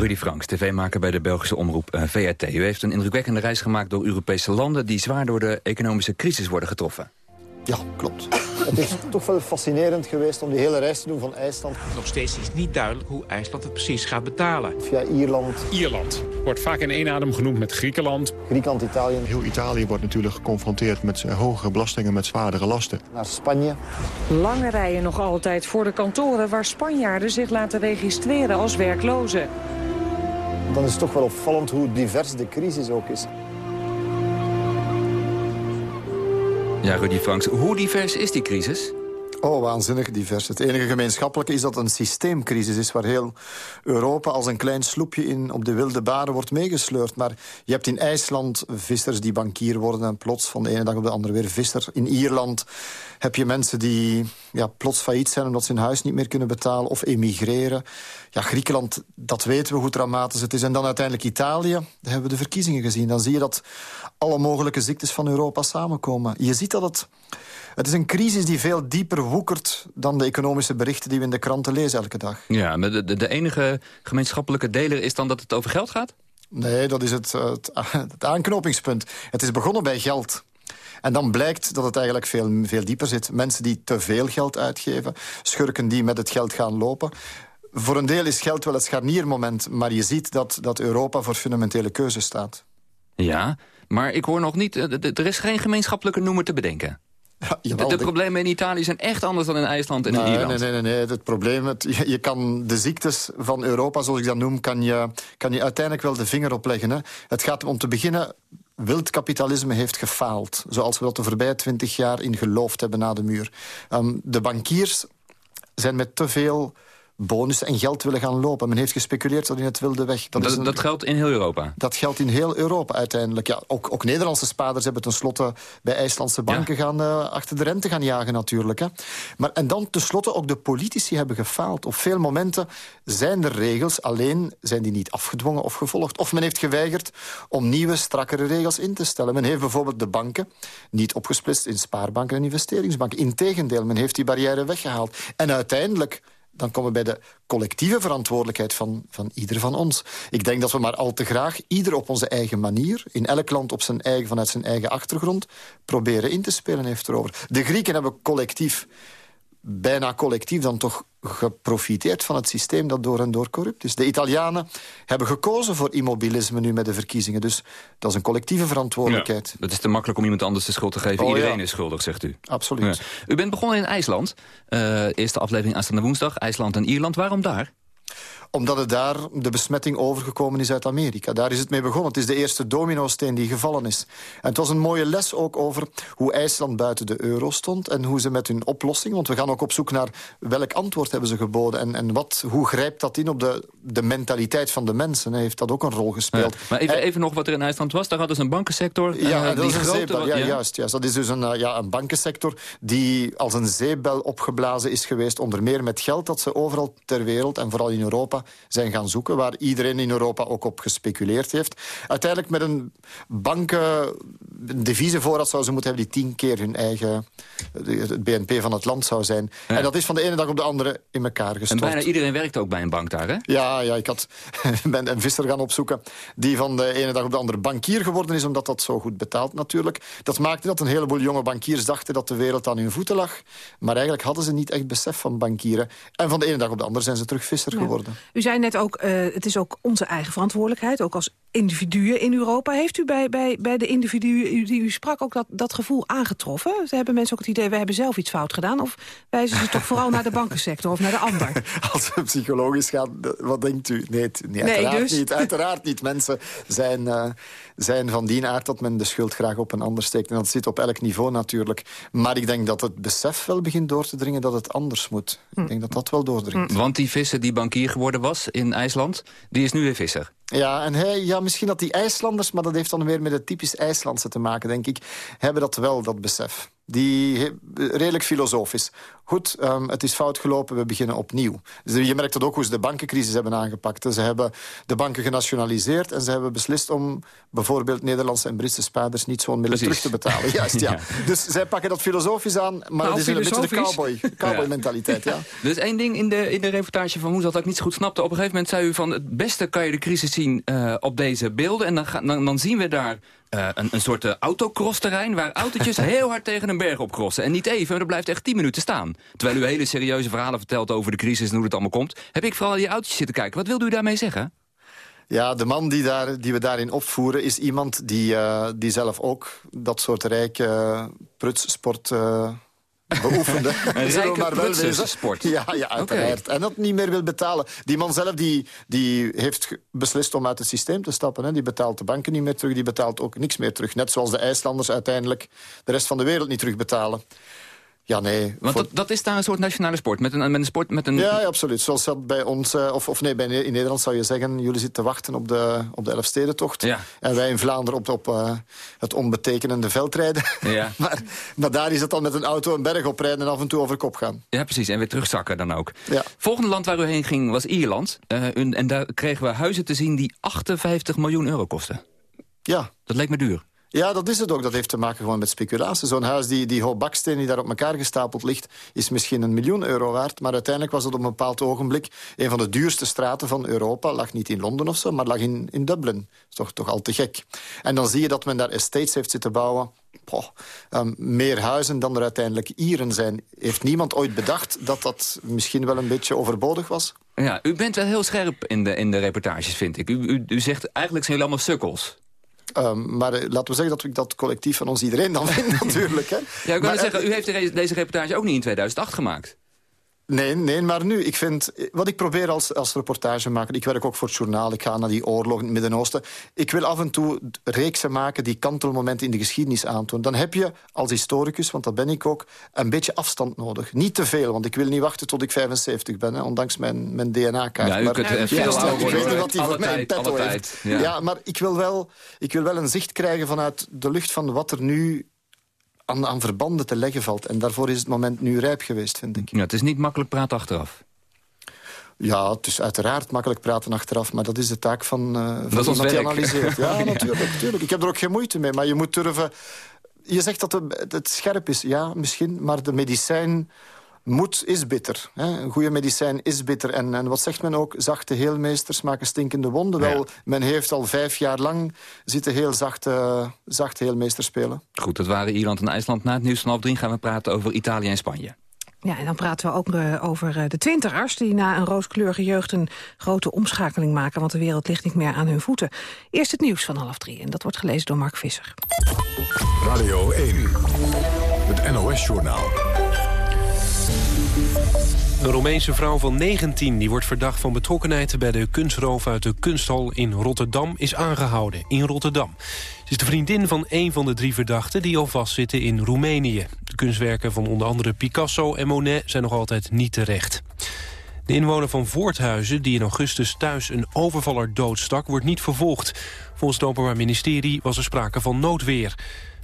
Rudy Franks, tv-maker bij de Belgische omroep uh, VRT. U heeft een indrukwekkende reis gemaakt door Europese landen... die zwaar door de economische crisis worden getroffen. Ja, klopt. (laughs) Het is toch wel fascinerend geweest om die hele reis te doen van IJsland. Nog steeds is niet duidelijk hoe IJsland het precies gaat betalen. Via Ierland. Ierland wordt vaak in één adem genoemd met Griekenland. Griekenland, Italië. Heel Italië wordt natuurlijk geconfronteerd met hogere belastingen, met zwaardere lasten. Naar Spanje. Lange rijen nog altijd voor de kantoren waar Spanjaarden zich laten registreren als werklozen. Dan is het toch wel opvallend hoe divers de crisis ook is. Ja, Rudy Franks, hoe divers is die crisis? Oh, waanzinnig divers. Het enige gemeenschappelijke is dat het een systeemcrisis is... waar heel Europa als een klein sloepje in op de wilde baren wordt meegesleurd. Maar je hebt in IJsland vissers die bankier worden... en plots van de ene dag op de andere weer visser. In Ierland heb je mensen die ja, plots failliet zijn... omdat ze hun huis niet meer kunnen betalen of emigreren. Ja, Griekenland, dat weten we hoe dramatisch het is. En dan uiteindelijk Italië, daar hebben we de verkiezingen gezien. Dan zie je dat alle mogelijke ziektes van Europa samenkomen. Je ziet dat het... Het is een crisis die veel dieper woekert dan de economische berichten die we in de kranten lezen elke dag. Ja, maar de, de enige gemeenschappelijke deler is dan dat het over geld gaat? Nee, dat is het, het, het aanknopingspunt. Het is begonnen bij geld. En dan blijkt dat het eigenlijk veel, veel dieper zit. Mensen die te veel geld uitgeven, schurken die met het geld gaan lopen. Voor een deel is geld wel het scharniermoment, maar je ziet dat, dat Europa voor fundamentele keuzes staat. Ja, maar ik hoor nog niet, eh, er is geen gemeenschappelijke noemer te bedenken. Ja, de, de, problemen in Italië zijn echt anders dan in IJsland en in Ierland. Nee, nee, nee. Het probleem, het, je, je, kan de ziektes van Europa, zoals ik dat noem... kan je, kan je uiteindelijk wel de vinger opleggen. Hè. Het gaat om te beginnen... Wildkapitalisme heeft gefaald. Zoals we dat de voorbije twintig jaar in geloofd hebben na de muur. Um, de bankiers zijn met te veel bonussen en geld willen gaan lopen. Men heeft gespeculeerd tot in het wilde weg. Dat, dat, een, dat, geldt in heel Europa? Dat geldt in heel Europa uiteindelijk. Ja, ook, ook Nederlandse spaarders hebben tenslotte bij IJslandse banken gaan, uh, achter de rente gaan jagen natuurlijk. Hè. Maar, en dan tenslotte ook de politici hebben gefaald. Op veel momenten zijn er regels, alleen zijn die niet afgedwongen of gevolgd. Of men heeft geweigerd om nieuwe, strakkere regels in te stellen. Men heeft bijvoorbeeld de banken niet opgesplitst in spaarbanken en investeringsbanken. Integendeel, men heeft die barrière weggehaald. En uiteindelijk dan komen we bij de collectieve verantwoordelijkheid van, van ieder van ons. Ik denk dat we maar al te graag, ieder op onze eigen manier... in elk land op zijn eigen, vanuit zijn eigen achtergrond... proberen in te spelen heeft erover. De Grieken hebben collectief bijna collectief dan toch geprofiteerd van het systeem dat door en door corrupt is. De Italianen hebben gekozen voor immobilisme nu met de verkiezingen. Dus dat is een collectieve verantwoordelijkheid. Ja, het is te makkelijk om iemand anders de schuld te geven. Oh, Iedereen ja. is schuldig, zegt u. Absoluut. Ja. U bent begonnen in IJsland. Uh, eerste aflevering aanstaande woensdag. IJsland en Ierland. Waarom daar? Omdat het daar de besmetting overgekomen is uit Amerika. Daar is het mee begonnen. Het is de eerste dominosteen die gevallen is. En het was een mooie les ook over hoe IJsland buiten de euro stond... en hoe ze met hun oplossing... want we gaan ook op zoek naar welk antwoord hebben ze geboden... en, en wat, hoe grijpt dat in op de, de mentaliteit van de mensen. Heeft dat ook een rol gespeeld. Ja, maar even, even nog wat er in IJsland was. Daar hadden ze een bankensector. Ja, uh, dat is een grote, zeepbel. Ja, ja, Juist, juist. Dat is dus een, uh, ja, een bankensector die als een zeepbel opgeblazen is geweest. Onder meer met geld dat ze overal ter wereld en vooral in Europa zijn gaan zoeken. Waar iedereen in Europa ook op gespeculeerd heeft. Uiteindelijk met een banken... Een deviezenvoorraad zou ze moeten hebben die tien keer hun eigen... het BNP van het land zou zijn. Ja. En dat is van de ene dag op de andere in elkaar En gestort. bijna iedereen werkt ook bij een bank daar, hè? Ja, ja ik had, (laughs) ben een visser gaan opzoeken... die van de ene dag op de andere bankier geworden is... omdat dat zo goed betaalt natuurlijk. Dat maakte dat een heleboel jonge bankiers dachten... dat de wereld aan hun voeten lag. Maar eigenlijk hadden ze niet echt besef van bankieren. En van de ene dag op de andere zijn ze terug visser Ja. geworden. U zei net ook, eh, het is ook onze eigen verantwoordelijkheid, ook als individuen in Europa. Heeft u bij, bij, bij de individuen die u sprak ook dat, dat gevoel aangetroffen? Ze hebben mensen ook het idee, we hebben zelf iets fout gedaan? Of wijzen ze toch vooral naar de bankensector of naar de ander? (laughs) Als het psychologisch gaat, wat denkt u? Nee, het- nee, Nee, uiteraard dus? niet. Uiteraard niet. Mensen zijn, eh, zijn van die aard dat men de schuld graag op een ander steekt. En dat zit op elk niveau natuurlijk. Maar ik denk dat het besef wel begint door te dringen dat het anders moet. Hm. Ik denk dat dat wel doordringt. Want die visser die bankier geworden was in IJsland... die is nu weer visser. Ja, en hij, ja, misschien dat die IJslanders, maar dat heeft dan weer met het typisch IJslandse te maken, denk ik, hebben dat wel, dat besef. Die redelijk filosofisch. Goed, um, het is fout gelopen, we beginnen opnieuw. Dus je merkt dat ook hoe ze de bankencrisis hebben aangepakt. Ze hebben de banken genationaliseerd en ze hebben beslist om bijvoorbeeld Nederlandse en Britse spaarders niet zo'n middel terug te betalen. (laughs) Juist, ja. Dus zij pakken dat filosofisch aan, maar nou, het is een beetje de cowboy, cowboy mentaliteit. Ja. Dus (laughs) één ding in de, in de reportage van Woensdag dat ik niet zo goed snapte. Op een gegeven moment zei u van het beste kan je de crisis zien uh, op deze beelden. En dan, dan, dan zien we daar uh, een, een soort uh, autocross-terrein... waar autootjes (laughs) heel hard tegen een berg op crossen. En niet even, maar dat blijft echt 10 minuten staan. Terwijl u hele serieuze verhalen vertelt over de crisis en hoe het allemaal komt... heb ik vooral die autootjes zitten kijken. Wat wilde u daarmee zeggen? Ja, de man die, daar, die we daarin opvoeren is iemand die, uh, die zelf ook dat soort rijke prutssport... Beoefende. (laughs) een rijke maar wel sport. Ja, ja uiteraard. Okay. En dat niet meer wil betalen. Die man zelf die, die heeft beslist om uit het systeem te stappen. Hè. Die betaalt de banken niet meer terug. Die betaalt ook niks meer terug. Net zoals de IJslanders uiteindelijk de rest van de wereld niet terugbetalen. Ja, nee. Want dat, dat is daar een soort nationale sport? Met een, met een sport met een... Ja, ja absoluut. Zoals dat bij ons... Uh, of, of nee, bij, in Nederland zou je zeggen... jullie zitten te wachten op de, op de Elfstedentocht. Ja. En wij in Vlaanderen op, op uh, het onbetekenende veldrijden. Ja. (laughs) maar, maar daar is het dan met een auto een berg oprijden... en af en toe over kop gaan. Ja, precies. En weer terugzakken dan ook. Ja. Volgende land waar u heen ging was Ierland. Uh, en daar kregen we huizen te zien die 58 miljoen euro kosten. Ja. Dat leek me duur. Ja, dat is het ook. Dat heeft te maken gewoon met speculatie. Zo'n huis, die, die hoop baksteen die daar op elkaar gestapeld ligt... is misschien een miljoen euro waard. Maar uiteindelijk was het op een bepaald ogenblik... een van de duurste straten van Europa. Lag niet in Londen of zo, maar lag in, in Dublin. Dat is toch, toch al te gek. En dan zie je dat men daar estates heeft zitten bouwen... Um, meer huizen dan er uiteindelijk Ieren zijn. Heeft niemand ooit bedacht dat dat misschien wel een beetje overbodig was? Ja, u bent wel heel scherp in de, in de reportages, vind ik. U, u, u zegt eigenlijk zijn jullie allemaal sukkels. Um, maar uh, laten we zeggen dat ik dat collectief van ons iedereen dan (laughs) vind natuurlijk. Hè. Ja, ik wil zeggen, u heeft deze reportage ook niet in 2008 gemaakt. Nee, nee, maar nu, ik vind... Wat ik probeer als, als reportagemaker... Ik werk ook voor het journaal, ik ga naar die oorlog in het Midden-Oosten. Ik wil af en toe reeksen maken die kantelmomenten in de geschiedenis aantonen. Dan heb je als historicus, want dat ben ik ook... een beetje afstand nodig. Niet te veel, want ik wil niet wachten tot ik 75 ben. Hè, ondanks mijn, mijn DNA-kaart. Ja, u kunt ja, veel Ik weet niet wat hij voor mij in petto heeft. Ja. ja, maar ik wil, wel, ik wil wel een zicht krijgen vanuit de lucht... van wat er nu aan, aan, verbanden te leggen valt. En daarvoor is het moment nu rijp geweest, vind ik. Ja, het is niet makkelijk praten achteraf. Ja, het is uiteraard makkelijk praten achteraf, maar dat is de taak van, uh, van dat iemand die analyseert. Ja, (laughs) natuurlijk, natuurlijk. Ik heb er ook geen moeite mee, maar je moet durven... Je zegt dat het scherp is, ja, misschien, maar de medicijn moed is bitter. Hè? Een goede medicijn is bitter. En, en wat zegt men ook? Zachte heelmeesters maken stinkende wonden. Wel, men heeft al vijf jaar lang zitten heel zachte, zachte heelmeesters spelen. Goed, dat waren Ierland en IJsland. Na het nieuws van half drie gaan we praten over Italië en Spanje. Ja, en dan praten we ook uh, over uh, de twintigers... die na een rooskleurige jeugd een grote omschakeling maken... want de wereld ligt niet meer aan hun voeten. Eerst het nieuws van half drie, en dat wordt gelezen door Mark Visser. Radio 1, het NOS-journaal. Een Roemeense vrouw van 19 die wordt verdacht van betrokkenheid... bij de kunstroof uit de kunsthal in Rotterdam is aangehouden in Rotterdam. Ze is de vriendin van een van de drie verdachten die al vastzitten in Roemenië. De kunstwerken van onder andere Picasso en Monet zijn nog altijd niet terecht. De inwoner van Voorthuizen, die in augustus thuis een overvaller doodstak... wordt niet vervolgd. Volgens het Openbaar Ministerie was er sprake van noodweer.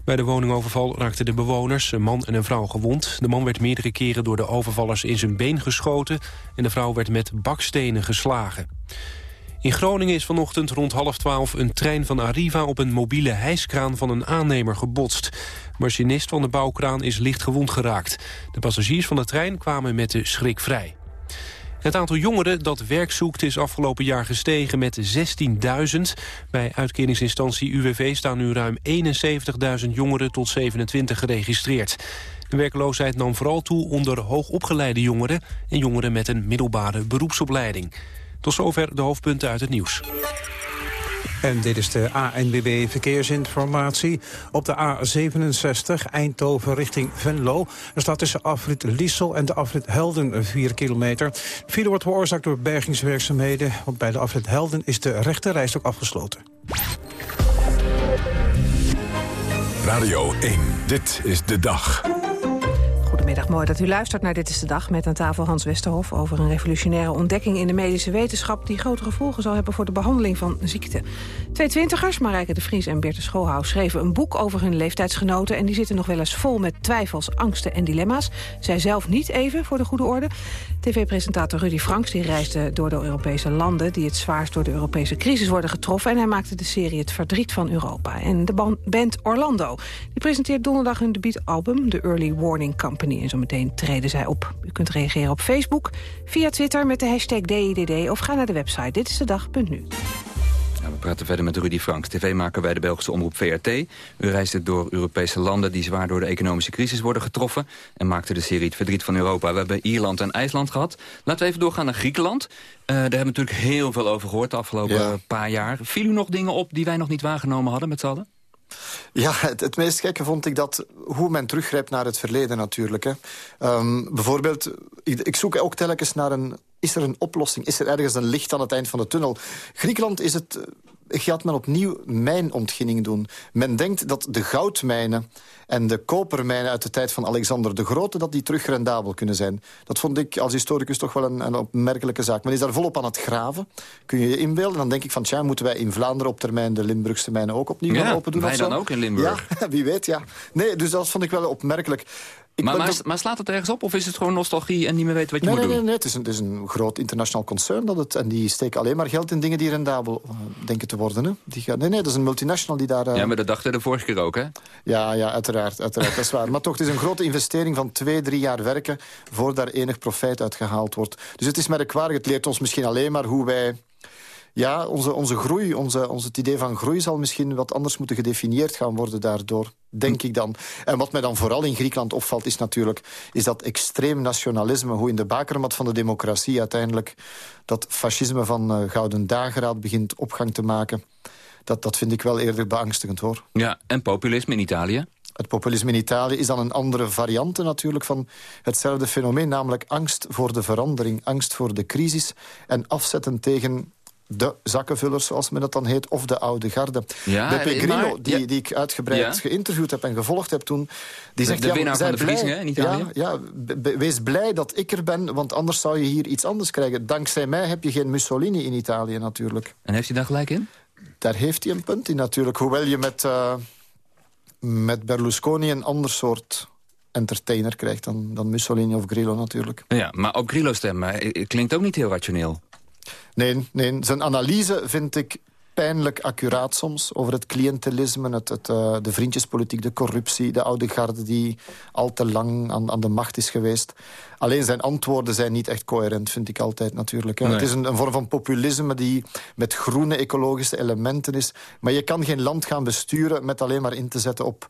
Bij de woningoverval raakten de bewoners, een man en een vrouw gewond. De man werd meerdere keren door de overvallers in zijn been geschoten... en de vrouw werd met bakstenen geslagen. In Groningen is vanochtend rond half twaalf een trein van Arriva... op een mobiele hijskraan van een aannemer gebotst. De machinist van de bouwkraan is licht gewond geraakt. De passagiers van de trein kwamen met de schrik vrij. Het aantal jongeren dat werk zoekt is afgelopen jaar gestegen met 16.000. Bij uitkeringsinstantie UWV staan nu ruim 71.000 jongeren tot 27 geregistreerd. De werkloosheid nam vooral toe onder hoogopgeleide jongeren... en jongeren met een middelbare beroepsopleiding. Tot zover de hoofdpunten uit het nieuws. En dit is de ANBB Verkeersinformatie. Op de A67 Eindhoven richting Venlo. Er staat tussen afrit Liesel en de afrit Helden 4 kilometer. De wordt veroorzaakt door bergingswerkzaamheden. Want bij de afrit Helden is de rechte ook afgesloten. Radio 1, dit is de dag. Goedemiddag, mooi dat u luistert naar Dit is de Dag... met aan tafel Hans Westerhof over een revolutionaire ontdekking in de medische wetenschap... die grote gevolgen zal hebben voor de behandeling van ziekte. Twee twintigers, Marijke de Vries en Beerte Schoolhaus... schreven een boek over hun leeftijdsgenoten... en die zitten nog wel eens vol met twijfels, angsten en dilemma's. Zij zelf niet even, voor de goede orde. TV-presentator Rudy Franks die reisde door de Europese landen... die het zwaarst door de Europese crisis worden getroffen... en hij maakte de serie Het Verdriet van Europa. En de band Orlando die presenteert donderdag hun debuutalbum... The Early Warning Company. En zometeen treden zij op. U kunt reageren op Facebook, via Twitter met de hashtag DIDD... of ga naar de website Dit we praten verder met Rudy Franks, tv-maker bij de Belgische omroep VRT. U reisde door Europese landen die zwaar door de economische crisis worden getroffen... en maakte de serie Het Verdriet van Europa. We hebben Ierland en IJsland gehad. Laten we even doorgaan naar Griekenland. Uh, daar hebben we natuurlijk heel veel over gehoord de afgelopen paar jaar. Viel u nog dingen op die wij nog niet waargenomen hadden met z'n allen? Ja, het, meest gekke vond ik dat hoe men teruggrijpt naar het verleden natuurlijk. Hè. Um, bijvoorbeeld, ik, zoek ook telkens naar een... Is er een oplossing? Is er ergens een licht aan het eind van de tunnel? Griekenland is het gaat men opnieuw mijnontginning doen. Men denkt dat de goudmijnen en de kopermijnen uit de tijd van Alexander de Grote... dat die terug rendabel kunnen zijn. Dat vond ik als historicus toch wel een, een opmerkelijke zaak. Men is daar volop aan het graven. Kun je je inbeelden? Dan denk ik van, tja, moeten wij in Vlaanderen op termijn... de Limburgse mijnen ook opnieuw ja, gaan open doen? wij dan ook in Limburg. Ja, (laughs) wie weet, ja. Nee, dus dat vond ik wel opmerkelijk. Maar, maar, maar, slaat het ergens op of is het gewoon nostalgie en niet meer weten wat je nee, moet nee, doen? Nee, het is, een, het is een groot internationaal concern dat het, en die steken alleen maar geld in dingen die rendabel uh, denken te worden. Hè. Die nee, nee, dat is een multinational die daar... Uh... Ja, maar dat dachten de vorige keer ook, hè? Ja, ja uiteraard, uiteraard, dat is waar. Maar toch, het is een grote investering van twee, drie jaar werken... voor daar enig profijt uit gehaald wordt. Dus het is merkwaardig, het leert ons misschien alleen maar hoe wij ja, onze, onze groei, onze, onze, het idee van groei zal misschien wat anders moeten gedefinieerd gaan worden daardoor, denk ik dan. En wat mij dan vooral in Griekenland opvalt is natuurlijk is dat extreem nationalisme, hoe in de bakermat van de democratie uiteindelijk dat fascisme van uh, Gouden Dageraad begint opgang te maken. Dat, dat vind ik wel eerder beangstigend, hoor. Ja, en populisme in Italië? Het populisme in Italië is dan een andere variante natuurlijk van hetzelfde fenomeen, namelijk angst voor de verandering, angst voor de crisis en afzetten tegen de zakkenvullers, zoals men dat dan heet, of de oude garde. Ja, Beppe Grillo, die, ja. die ik uitgebreid ja. geïnterviewd heb en gevolgd heb toen... Die zegt, de, de winnaar ja, van de verkiezingen in Italië? Ja, ja, wees blij dat ik er ben, want anders zou je hier iets anders krijgen. Dankzij mij heb je geen Mussolini in Italië natuurlijk. En heeft hij daar gelijk in? Daar heeft hij een punt in natuurlijk. Hoewel je met, uh, met Berlusconi een ander soort entertainer krijgt dan, dan Mussolini of Grillo natuurlijk. Ja, maar op Grillo stemmen klinkt ook niet heel rationeel. Nee, nee, zijn analyse vind ik pijnlijk accuraat soms... over het cliëntelisme, het, het, uh, de vriendjespolitiek, de corruptie... de oude garde die al te lang aan, aan de macht is geweest. Alleen zijn antwoorden zijn niet echt coherent, vind ik altijd natuurlijk. Nee. Het is een, een, vorm van populisme die met groene ecologische elementen is. Maar je kan geen land gaan besturen met alleen maar in te zetten op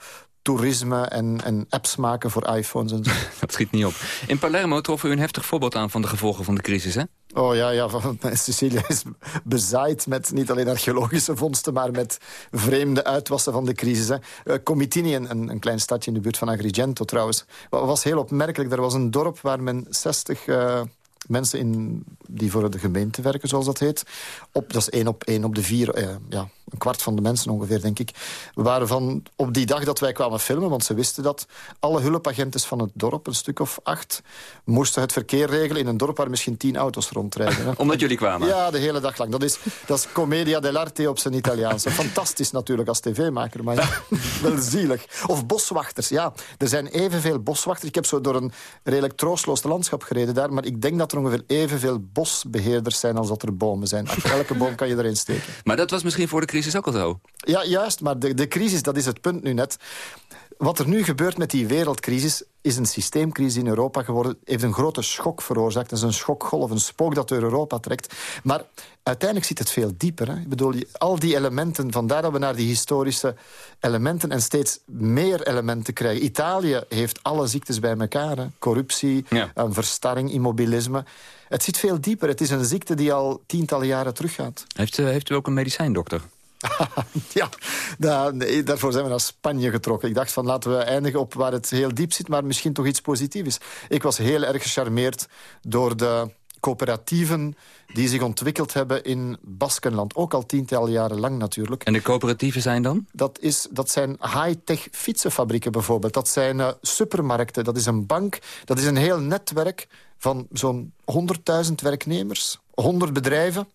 toerisme en, en apps maken voor iPhones en zo. (laughs) Dat schiet niet op. In Palermo trof u een heftig voorbeeld aan van de gevolgen van de crisis, hè? Oh ja, ja (laughs) Sicilië is bezaaid met niet alleen archeologische vondsten... maar met vreemde uitwassen van de crisis. Hè. Uh, Comitini, een, een klein stadje in de buurt van Agrigento trouwens... was heel opmerkelijk. Er was een dorp waar men 60... Uh, mensen in, die voor de gemeente werken, zoals dat heet. Op, dat is één op één op de vier, eh, ja, een kwart van de mensen ongeveer, denk ik. We waren van, op die dag dat wij kwamen filmen, want ze wisten dat... alle hulpagenten van het dorp, een stuk of acht... moesten het verkeer regelen in een dorp waar misschien tien auto's rondrijden. Hè. (laughs) Omdat jullie kwamen? Ja, de hele dag lang. Dat is, dat is commedia dell'arte op zijn Italiaans. Fantastisch natuurlijk als tv-maker, maar ja, (laughs) wel zielig. Of boswachters, ja. Er zijn evenveel boswachters. Ik heb zo door een redelijk troostloos landschap gereden daar... maar ik denk dat er ongeveer evenveel bosbeheerders zijn als dat er bomen zijn. Achter elke boom kan je erin steken. Maar dat was misschien voor de crisis ook al zo? Ja, juist. Maar de, de crisis, dat is het punt nu net. Wat er nu gebeurt met die wereldcrisis is een systeemcrisis in Europa geworden. Heeft een grote schok veroorzaakt. Dat is een schokgolf, een spook dat door Europa trekt. Maar uiteindelijk zit het veel dieper. Hè? Ik bedoel, al die elementen, vandaar dat we naar die historische elementen... en steeds meer elementen krijgen. Italië heeft alle ziektes bij elkaar. Hè? Corruptie, ja. verstarring, immobilisme. Het zit veel dieper. Het is een ziekte die al tientallen jaren teruggaat. Heeft, uh, heeft u ook een medicijndokter? (laughs) ja, daar, daarvoor zijn we naar Spanje getrokken. Ik dacht van laten we eindigen op waar het heel diep zit... maar misschien toch iets positiefs. Ik was heel erg gecharmeerd door de coöperatieven die zich ontwikkeld hebben in Baskenland. Ook al tientallen jaren lang natuurlijk. En de coöperatieven zijn dan? Dat, is, dat zijn high-tech fietsenfabrieken bijvoorbeeld. Dat zijn uh, supermarkten, dat is een bank. Dat is een heel netwerk van zo'n 100.000 werknemers. 100 bedrijven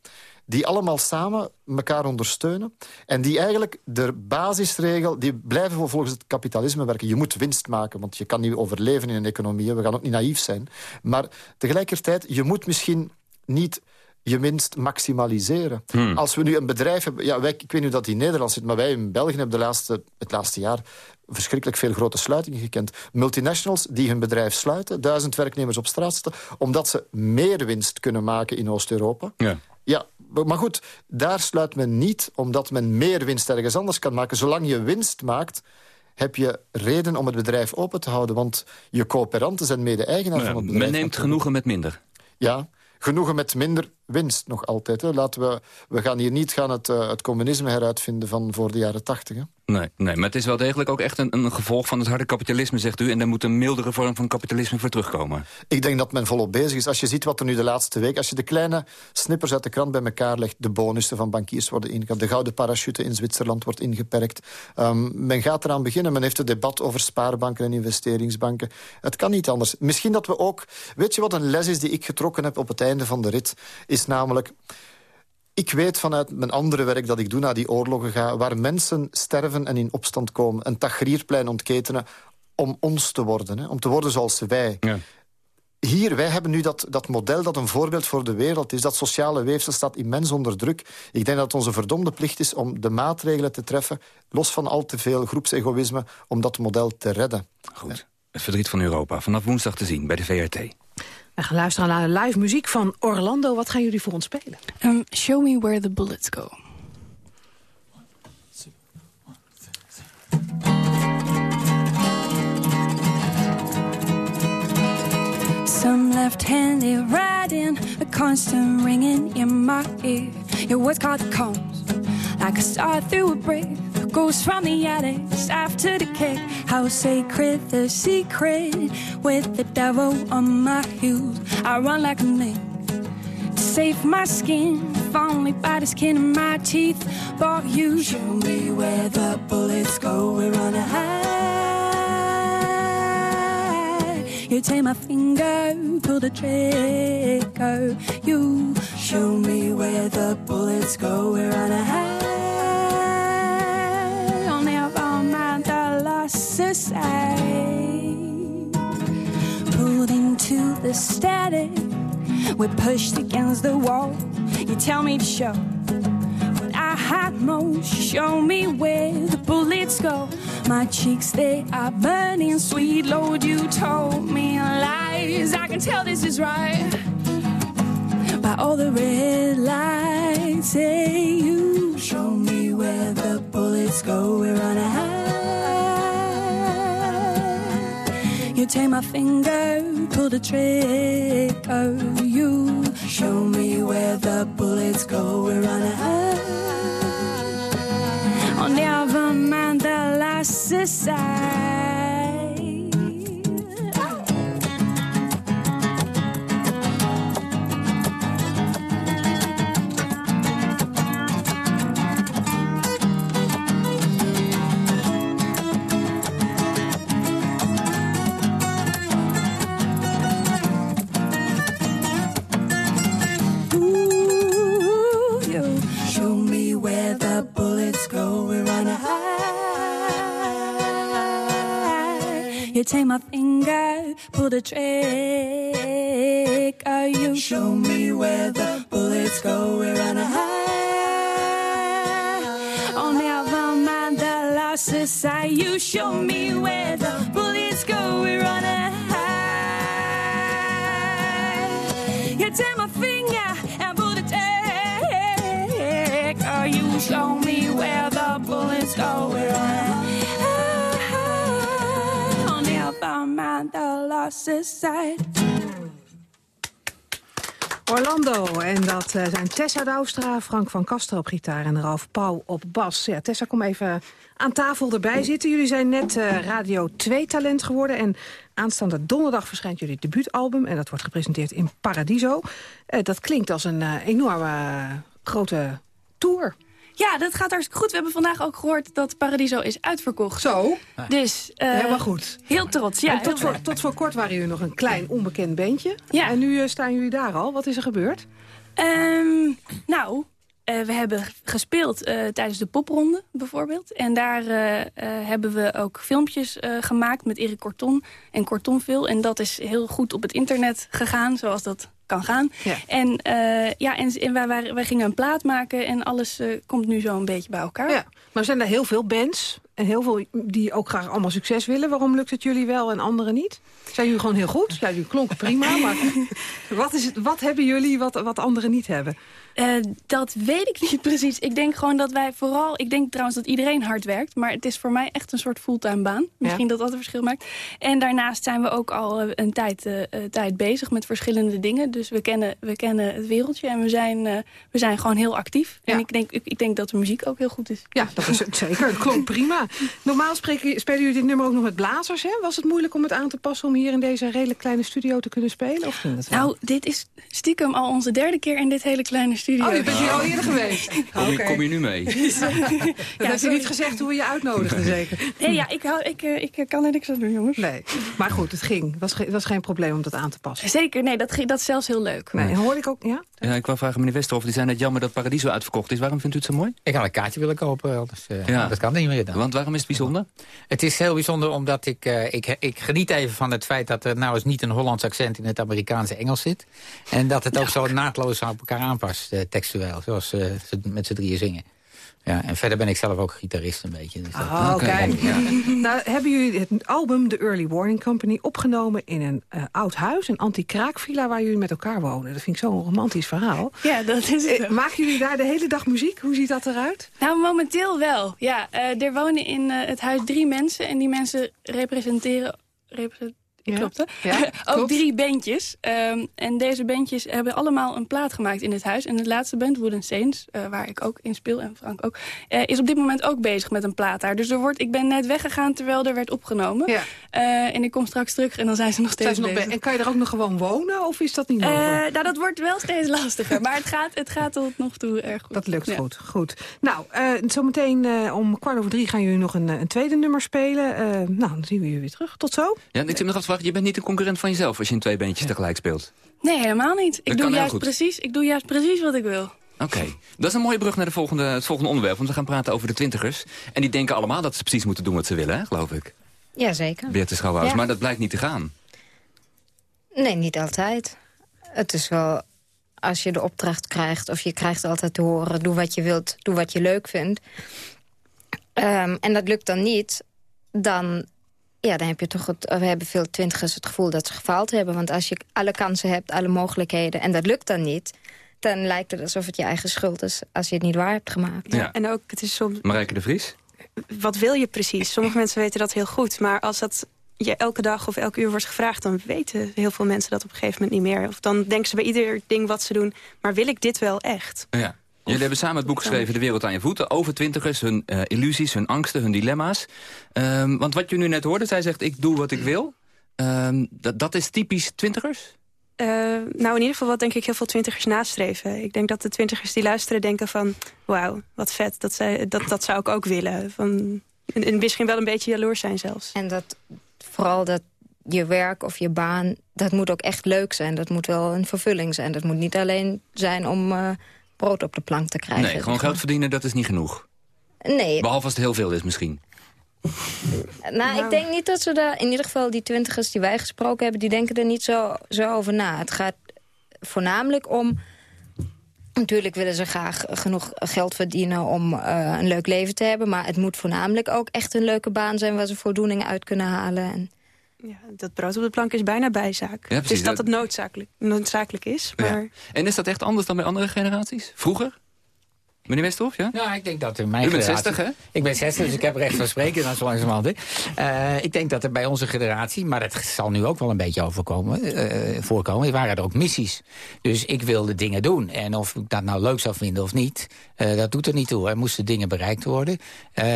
die allemaal samen elkaar ondersteunen. En die eigenlijk de basisregel... die blijven volgens het kapitalisme werken. Je moet winst maken, want je kan niet overleven in een economie. We gaan ook niet naïef zijn. Maar tegelijkertijd, je moet misschien niet je winst maximaliseren. Hmm. Als we nu een bedrijf hebben... Ja, wij, ik weet niet dat die in Nederland zit, maar wij in België hebben de laatste, het laatste jaar verschrikkelijk veel grote sluitingen gekend. Multinationals die hun bedrijf sluiten, duizend werknemers op straat zetten... omdat ze meer winst kunnen maken in Oost-Europa. Ja. Ja, maar goed, daar sluit men niet omdat men meer winst ergens anders kan maken. Zolang je winst maakt, heb je reden om het bedrijf open te houden. Want je coöperanten zijn mede-eigenaar van het bedrijf. Men neemt genoegen met minder. Ja, genoegen met minder winst nog altijd. Hè. Laten we, we gaan hier niet gaan het, uh, het communisme heruitvinden van voor de jaren tachtig. Nee, nee, maar het is wel degelijk ook echt een, een gevolg van het harde kapitalisme, zegt u. En daar moet een mildere vorm van kapitalisme voor terugkomen. Ik denk dat men volop bezig is. Als je ziet wat er nu de laatste week... als je de kleine snippers uit de krant bij elkaar legt... de bonussen van bankiers worden ingeperkt... de gouden parachute in Zwitserland wordt ingeperkt. Um, men gaat eraan beginnen. Men heeft het debat over spaarbanken en investeringsbanken. Het kan niet anders. Misschien dat we ook... Weet je wat een les is die ik getrokken heb op het einde van de rit? Is namelijk ik weet vanuit mijn andere werk dat ik doe naar die oorlogen ga... waar mensen sterven en in opstand komen. Een Tagrierplein ontketenen om ons te worden. Hè, om te worden zoals wij. Ja. Hier, wij hebben nu dat, dat model dat een voorbeeld voor de wereld is. Dat sociale weefsel staat immens onder druk. Ik denk dat het onze verdomde plicht is om de maatregelen te treffen... los van al te veel groepsegoïsme, om dat model te redden. Goed. Het verdriet van Europa, vanaf woensdag te zien bij de VRT. We gaan luisteren naar live muziek van Orlando. Wat gaan jullie voor ons spelen? Um, show me where the bullets go. Some left-handed riding, a constant ringing in my ear. Your words caught the cones, like a star through a brick. Goes from the attics after the kick. How sacred the secret with the devil on my heels. I run like a mink to save my skin. If only by the skin of my teeth. But you show me where the bullets go. We're on a high. You take my finger, pull the trigger. You show me where the bullets go. We're on a high. We're pushed against the wall. You tell me to show what I had most. Show me where the bullets go. My cheeks, they are burning sweet. Lord, you told me lies. I can tell this is right. By all the red lights, say you show me where the bullets go. We're on a high. You take my finger, pull the trigger. Oh, you show me where the bullets go. We're on a high. Oh, never mind the last aside. Take my finger, pull the trigger. You show me where the bullets go. We're on a high. Oh, never mind the losses. I you show me where the bullets go. We're on a high. You take my finger the lost. Orlando. En dat uh, zijn Tessa Douwstra, Frank van Kaster op gitaar en Ralf Pauw op bas. Tessa, kom even aan tafel erbij zitten. Jullie zijn net uh, Radio 2-talent geworden. En aanstaande donderdag verschijnt jullie debuutalbum. En dat wordt gepresenteerd in Paradiso. Uh, dat klinkt als een enorme grote tour. Ja, dat gaat hartstikke goed. We hebben vandaag ook gehoord dat Paradiso is uitverkocht. Zo? Dus, uh, Helemaal goed. Heel trots, ja. En tot, voor, tot voor kort waren jullie nog een klein onbekend bandje. Ja. En nu uh, staan jullie daar al. Wat is er gebeurd? Um, nou, uh, we hebben gespeeld tijdens de popronde bijvoorbeeld. En daar hebben we ook filmpjes gemaakt met Erik Corton en Cortonville. En dat is heel goed op het internet gegaan, zoals dat kan gaan. Ja. En, ja, en, en wij, wij, wij, gingen een plaat maken en alles komt nu zo een beetje bij elkaar. Ja. Maar zijn er heel veel bands en heel veel die ook graag allemaal succes willen. Waarom lukt het jullie wel en anderen niet? Zijn jullie gewoon heel goed? Ja, jullie klonken prima, maar (laughs) wat, is het, wat hebben jullie wat, wat anderen niet hebben? Uh, dat weet ik niet (laughs) precies. Ik denk gewoon dat wij vooral... Ik denk trouwens dat iedereen hard werkt. Maar het is voor mij echt een soort fulltime baan. Misschien ja. dat dat een verschil maakt. En daarnaast zijn we ook al een tijd, uh, tijd bezig met verschillende dingen. Dus we kennen, we kennen het wereldje. En we zijn, uh, we zijn gewoon heel actief. Ja. En ik denk, ik, ik, denk dat de muziek ook heel goed is. Ja, dat is het zeker. Het klonk prima. Normaal spreken, spelen jullie dit nummer ook nog met blazers. Hè? Was het moeilijk om het aan te passen... om hier in deze redelijk kleine studio te kunnen spelen? Of ging het wel? Nou, dit is stiekem al onze derde keer in dit hele kleine studio. Oh, je bent hier al eerder geweest? Kom, je, okay. kom je nu mee? (laughs) dat (laughs) ja, heb je niet gezegd hoe we je uitnodigden, zeker? Nee, ja, ik, ik, ik kan er niks aan doen, jongens. Nee, maar goed, het ging. Het was, was geen probleem om dat aan te passen. Zeker, nee, dat, dat is zelfs heel leuk. Nee, hoorde ik ook, ja? Ja, ik wou vragen, meneer Westerhof, die zei net jammer dat Paradiso uitverkocht is. Waarom vindt u het zo mooi? Ik had een kaartje willen kopen, anders uh, ja. dat kan niet meer dan. Want waarom is het bijzonder? Het is heel bijzonder omdat ik, uh, ik, ik geniet even van het feit dat er nou eens niet een Hollands accent in het Amerikaanse Engels zit. En dat het ook zo naadloos op elkaar aanpast, uh, textueel, zoals ze met z'n drieën zingen. Ja, en verder ben ik zelf ook gitarist een beetje. Dus oh, kijk. Ja. (laughs) nou, hebben jullie het album The Early Warning Company opgenomen in een uh, oud huis, een anti-kraakvilla waar jullie met elkaar wonen? Dat vind ik zo'n romantisch verhaal. Ja, dat is het. Uh, maken jullie daar de hele dag muziek? Hoe ziet dat eruit? Nou, momenteel wel. Ja, uh, er wonen in het huis drie mensen en die mensen representeren... representeren ja. Klopt, hè? Ja, (laughs) ook klopt. drie bandjes. Um, en deze bandjes hebben allemaal een plaat gemaakt in het huis. En het laatste band, Wooden Saints, uh, waar ik ook in speel en Frank ook... Uh, is op dit moment ook bezig met een plaat daar. Dus er wordt, ik ben net weggegaan terwijl er werd opgenomen. Ja. Uh, en ik kom straks terug en dan zijn ze nog steeds ze nog bezig. En kan je er ook nog gewoon wonen of is dat niet mogelijk? nou, dat wordt wel steeds (laughs) lastiger. maar het gaat, het gaat tot nog toe erg goed. Dat lukt ja. goed, goed. Nou, zometeen om kwart over drie gaan jullie nog een, een tweede nummer spelen. nou, dan zien we jullie weer terug. Tot zo. Ja, ik zit nog Je bent niet een concurrent van jezelf als je in twee beentjes tegelijk speelt. Nee, helemaal niet. Ik doe, juist precies, ik doe juist precies wat ik wil. Oké, okay. dat is een mooie brug naar de volgende, het volgende onderwerp. Want we gaan praten over de twintigers. En die denken allemaal dat ze precies moeten doen wat ze willen, hè, geloof ik. Jazeker. Beatrice Schouwhuis, ja. maar dat blijkt niet te gaan. Nee, niet altijd. Het is wel, als je de opdracht krijgt... of je krijgt altijd te horen, doe wat je wilt, doe wat je leuk vindt. Um, en dat lukt dan niet, dan ja, dan heb je toch het, we hebben veel twintigers het gevoel dat ze gefaald hebben. Want als je alle kansen hebt, alle mogelijkheden... en dat lukt dan niet, dan lijkt het alsof het je eigen schuld is... als je het niet waar hebt gemaakt. Ja, en ook, het is soms... Marijke de Vries? Wat wil je precies? Sommige mensen weten dat heel goed. Maar als dat je elke dag of elke uur wordt gevraagd... dan weten heel veel mensen dat op een gegeven moment niet meer. Of dan denken ze bij ieder ding wat ze doen... maar wil ik dit wel echt? Ja. Jullie hebben samen het boek geschreven De Wereld aan je voeten... over twintigers, hun uh, illusies, hun angsten, hun dilemma's. Um, want wat je nu net hoorde, zij zegt ik doe wat ik wil. Um, dat, dat is typisch twintigers? Uh, nou, in ieder geval wat denk ik heel veel twintigers nastreven. Ik denk dat de twintigers die luisteren denken van... wauw, wat vet, dat, zij, dat, dat zou ik ook willen. Van, en, en misschien wel een beetje jaloers zijn zelfs. En dat vooral dat je werk of je baan, dat moet ook echt leuk zijn. Dat moet wel een vervulling zijn. Dat moet niet alleen zijn om... Uh, brood op de plank te krijgen. Nee, gewoon geld verdienen, dat is niet genoeg. Nee. Behalve als het heel veel is misschien. Nou, (laughs) nou, ik denk niet dat ze daar... In ieder geval die twintigers die wij gesproken hebben... die denken er niet zo, zo over na. Het gaat voornamelijk om... Natuurlijk willen ze graag genoeg geld verdienen om uh, een leuk leven te hebben. Maar het moet voornamelijk ook echt een leuke baan zijn... waar ze voldoening uit kunnen halen. En... Ja, dat brood op de plank is bijna bijzaak. Ja, precies, dus dat het noodzakelijk, noodzakelijk is. Maar... Ja. En is dat echt anders dan bij andere generaties? Vroeger? Meneer Westerhof, ja? Ja, ik denk dat in mijn U bent generatie... 60, hè? Ik ben 60, dus ik heb recht van spreken dan zo langzamerhand. Uh, ik denk dat er bij onze generatie, maar het zal nu ook wel een beetje overkomen, uh, voorkomen, waren er ook missies. Dus ik wilde dingen doen. En of ik dat nou leuk zou vinden of niet, uh, dat doet er niet toe. Er moesten dingen bereikt worden.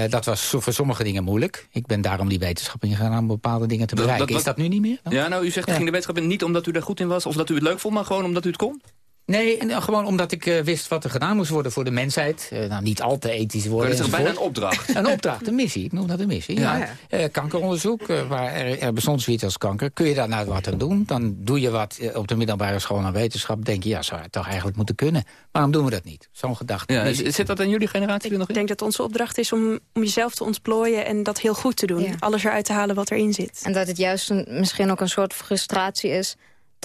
dat was voor sommige dingen moeilijk. Ik ben daarom die wetenschap ingegaan om bepaalde dingen te bereiken. Dat, dat, Is dat nu niet meer? Dan? Ja, nou, u zegt ja. ging de wetenschap in niet omdat u er goed in was of dat u het leuk vond, maar gewoon omdat u het kon? Nee, en, gewoon omdat ik uh, wist wat er gedaan moest worden voor de mensheid. Uh, nou, niet al te ethisch worden. Dat is toch bijna een opdracht? een opdracht, een missie. Ik noem dat een missie. Ja. ja. Uh, kankeronderzoek, waar er, er bestond zoiets als kanker. Kun je daar nou wat aan doen? Dan doe je wat op de middelbare school aan wetenschap. denk je, ja, zou het toch eigenlijk moeten kunnen. Waarom doen we dat niet? Zo'n gedachte. Ja, zit dat in jullie generatie ik nog in? Ik denk dat onze opdracht is om, om jezelf te ontplooien... en dat heel goed te doen. Ja. Alles eruit te halen wat erin zit. En dat het juist een, misschien ook een soort frustratie is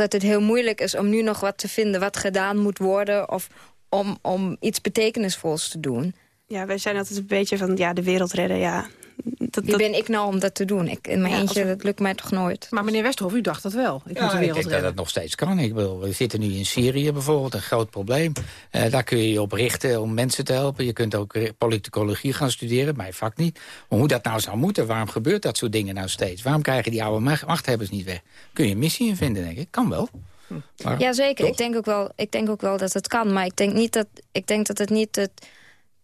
dat het heel moeilijk is om nu nog wat te vinden... wat gedaan moet worden of om, om iets betekenisvols te doen. Ja, wij zijn altijd een beetje van ja, de wereld redden. Ja, dat, Wie ben ik nou om dat te doen? Ik, in mijn ja, eentje, dat lukt mij toch nooit. Maar meneer Westerhof, u dacht dat wel. Ik ja, moet de wereld ik denk redden. dat het nog steeds kan. Ik bedoel, we zitten nu in Syrië bijvoorbeeld, een groot probleem. Uh, daar kun je je op richten om mensen te helpen. Je kunt ook politicologie gaan studeren, mijn vak niet. Maar hoe dat nou zou moeten, waarom gebeurt dat soort dingen nou steeds? Waarom krijgen die oude machthebbers niet weg? Kun je een missie in vinden, denk ik. Kan wel. Maar, ja, zeker. Ik denk, ook wel, ik denk ook wel dat het kan. Maar ik denk, niet dat, ik denk dat het niet het,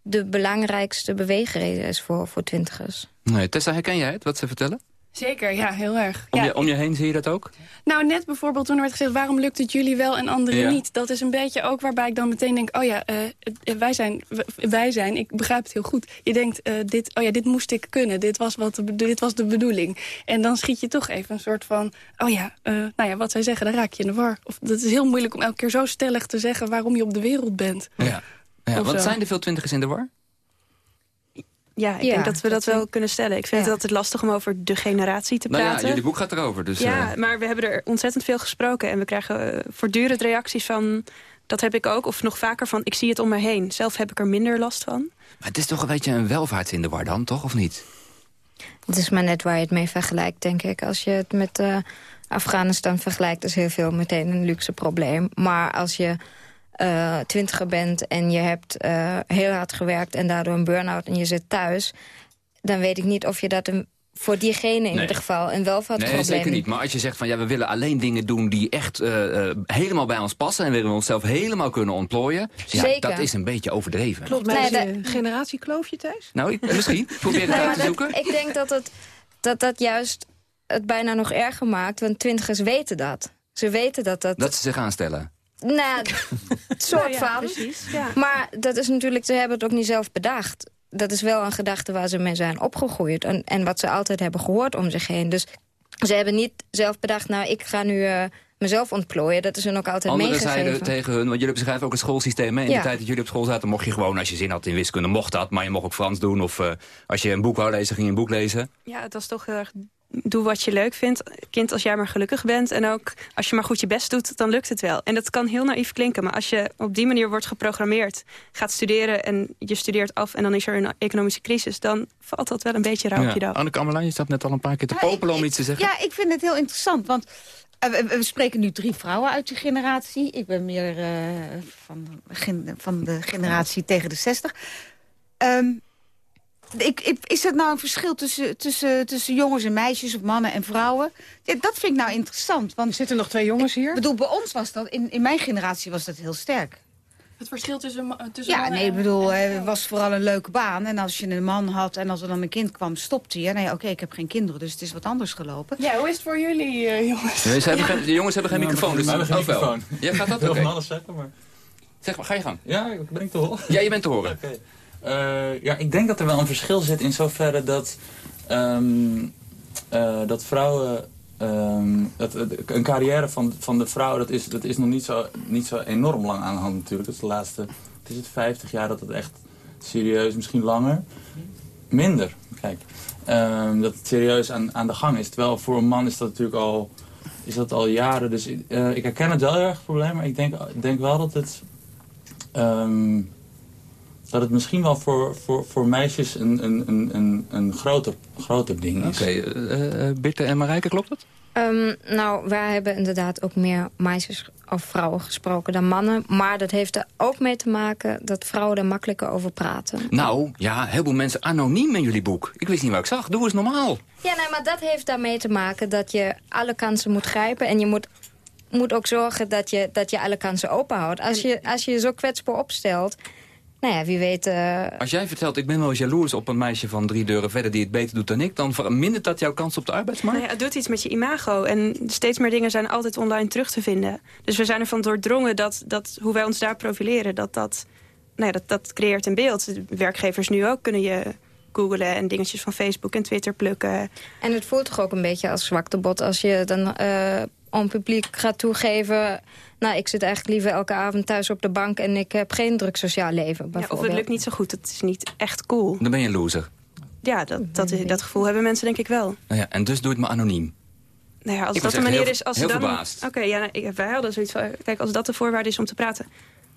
de belangrijkste beweegreden is voor, voor twintigers. Nee, Tessa, herken jij het, wat ze vertellen? Zeker, ja, heel erg. Om, ja, je, om je heen zie je dat ook? Nou, net bijvoorbeeld toen er werd gezegd... waarom lukt het jullie wel en anderen ja. niet? Dat is een beetje ook waarbij ik dan meteen denk... oh ja, uh, wij, zijn, wij zijn, ik begrijp het heel goed. Je denkt, uh, dit, oh ja, dit moest ik kunnen. Dit was, wat de, dit was de bedoeling. En dan schiet je toch even een soort van... oh ja, uh, nou ja, wat zij zeggen, dan raak je in de war. Of, dat is heel moeilijk om elke keer zo stellig te zeggen... waarom je op de wereld bent. Ja, ja want zijn er veel twintigers in de war? Ja, ik ja, denk dat we dat, dat wel kunnen stellen. Ik vind ja. het altijd lastig om over de generatie te nou praten. Ja, jullie boek gaat erover. Dus, ja, uh... maar we hebben er ontzettend veel gesproken. En we krijgen uh, voortdurend reacties van... dat heb ik ook, of nog vaker van... ik zie het om me heen. Zelf heb ik er minder last van. Maar het is toch een beetje een welvaart in de war dan, toch? Of niet? Het is maar net waar je het mee vergelijkt, denk ik. Als je het met uh, Afghanistan vergelijkt... is heel veel meteen een luxe probleem. Maar als je uh, twintiger bent en je hebt uh, heel hard gewerkt... en daardoor een burn-out en je zit thuis... dan weet ik niet of je dat een, voor diegene in nee. ieder geval een welvaartsprobleem... Nee, zeker niet. Maar als je zegt van ja, we willen alleen dingen doen... die echt uh, helemaal bij ons passen... en willen we onszelf helemaal kunnen ontplooien... Ja, dat is een beetje overdreven. Klopt, maar nee, een generatiekloofje thuis? Nou, ik, misschien. (laughs) Probeer het uit te zoeken. Ik denk dat, het, dat dat juist het bijna nog erger maakt... want twintigers weten dat. Ze weten dat dat... Dat ze zich aanstellen. Nou, (laughs) soort nou ja, van. Precies, ja. Maar dat is natuurlijk, ze hebben het ook niet zelf bedacht. Dat is wel een gedachte waar ze mee zijn opgegroeid. En, en wat ze altijd hebben gehoord om zich heen. Dus ze hebben niet zelf bedacht, nou, ik ga nu uh, mezelf ontplooien. Dat is hun ook altijd Anderen meegegeven. zeiden tegen hun, want jullie beschrijven ook het schoolsysteem. Hè? In Ja. de tijd dat jullie op school zaten, mocht je gewoon, als je zin had in wiskunde, mocht dat. Maar je mocht ook Frans doen. Of uh, als je een boek wou lezen, ging je een boek lezen. Ja, het was toch heel erg doe wat je leuk vindt. Kind, als jij maar gelukkig bent. En ook als je maar goed je best doet, dan lukt het wel. En dat kan heel naïef klinken. Maar als je op die manier wordt geprogrammeerd, gaat studeren... en je studeert af en dan is er een economische crisis... dan valt dat wel een beetje rauw op je Ja. dag. Anneke Amelijn, je staat net al een paar keer te Ja, popelen om ik- iets te zeggen. Ja, ik vind het heel interessant, want eh, we, we spreken nu drie vrouwen uit die generatie. Ik ben meer eh, van, gen- van de generatie tegen de 60. Ehm, ik, ik, is er nou een verschil tussen, tussen, tussen jongens en meisjes of mannen en vrouwen? Ja, dat vind ik nou interessant. Want, Zitten er nog twee jongens hier? ik bedoel, bij ons was dat, in, in mijn generatie was dat heel sterk. Het verschil tussen, tussen Ja, mannen nee, ik en- bedoel, eh, het was vooral een leuke baan. En als je een man had en als er dan een kind kwam, stopte je. Nee, oké, ik heb geen kinderen, dus het is wat anders gelopen. Ja, hoe is het voor jullie, eh, jongens? Nee, ze hebben geen- de jongens hebben geen Ja, microfoon, dus we hebben geen ook wel. microfoon. Ja, gaat dat Ik wil oké? van alles zeggen, maar... Zeg maar, ga je gang. Ja, ik ben ik te horen? Ja, je bent te horen. Oké. Eh, ja, ik denk dat er wel een verschil zit in zoverre dat, ehm, eh, dat vrouwen... ehm, dat, een carrière van, van de vrouw, dat is, dat is nog niet zo, niet zo enorm lang aan de hand natuurlijk. Dat is de laatste, het is het 50 jaar dat het echt serieus, misschien langer, minder, kijk. Ehm, dat het serieus aan, aan de gang is. Terwijl voor een man is dat natuurlijk al, is dat al jaren. Dus eh, ik herken het wel heel erg, probleem. Maar ik denk, denk wel dat het... dat het misschien wel voor, voor, voor meisjes een, een, een, een, een groter, groter ding is. Oké, okay, Birte en Marijke, klopt dat? Um, nou, wij hebben inderdaad ook meer meisjes of vrouwen gesproken dan mannen. Maar dat heeft er ook mee te maken dat vrouwen er makkelijker over praten. Nou, ja, heel veel mensen anoniem in jullie boek. Ik wist niet wat ik zag. Doe eens normaal. Ja, nee, maar dat heeft daarmee te maken dat je alle kansen moet grijpen. En je moet, moet ook zorgen dat je, dat je alle kansen openhoudt. Als je, als je je zo kwetsbaar opstelt... Nou ja, wie weet... Uh... Als jij vertelt, ik ben wel jaloers op een meisje van drie deuren verder... die het beter doet dan ik, dan vermindert dat jouw kans op de arbeidsmarkt? Nou ja, het doet iets met je imago. En steeds meer dingen zijn altijd online terug te vinden. Dus we zijn ervan doordrongen dat, dat hoe wij ons daar profileren... dat dat, nou ja, dat, dat creëert een beeld. Werkgevers nu ook kunnen je googlen en dingetjes van Facebook en Twitter plukken. En het voelt toch ook een beetje als zwaktebod... als je dan uh, on publiek gaat toegeven nou, ik zit eigenlijk liever elke avond thuis op de bank... en ik heb geen druk sociaal leven, ja, Of het lukt niet zo goed, het is niet echt cool. Dan ben je een loser. Ja, dat, dat, dat gevoel hebben mensen denk ik wel. Nou ja, en dus doe het maar anoniem. Nou ja, als dat de manier is... Als heel dan, verbaasd. Oké, ja, nou, wij hadden zoiets van... Kijk, als dat de voorwaarde is om te praten...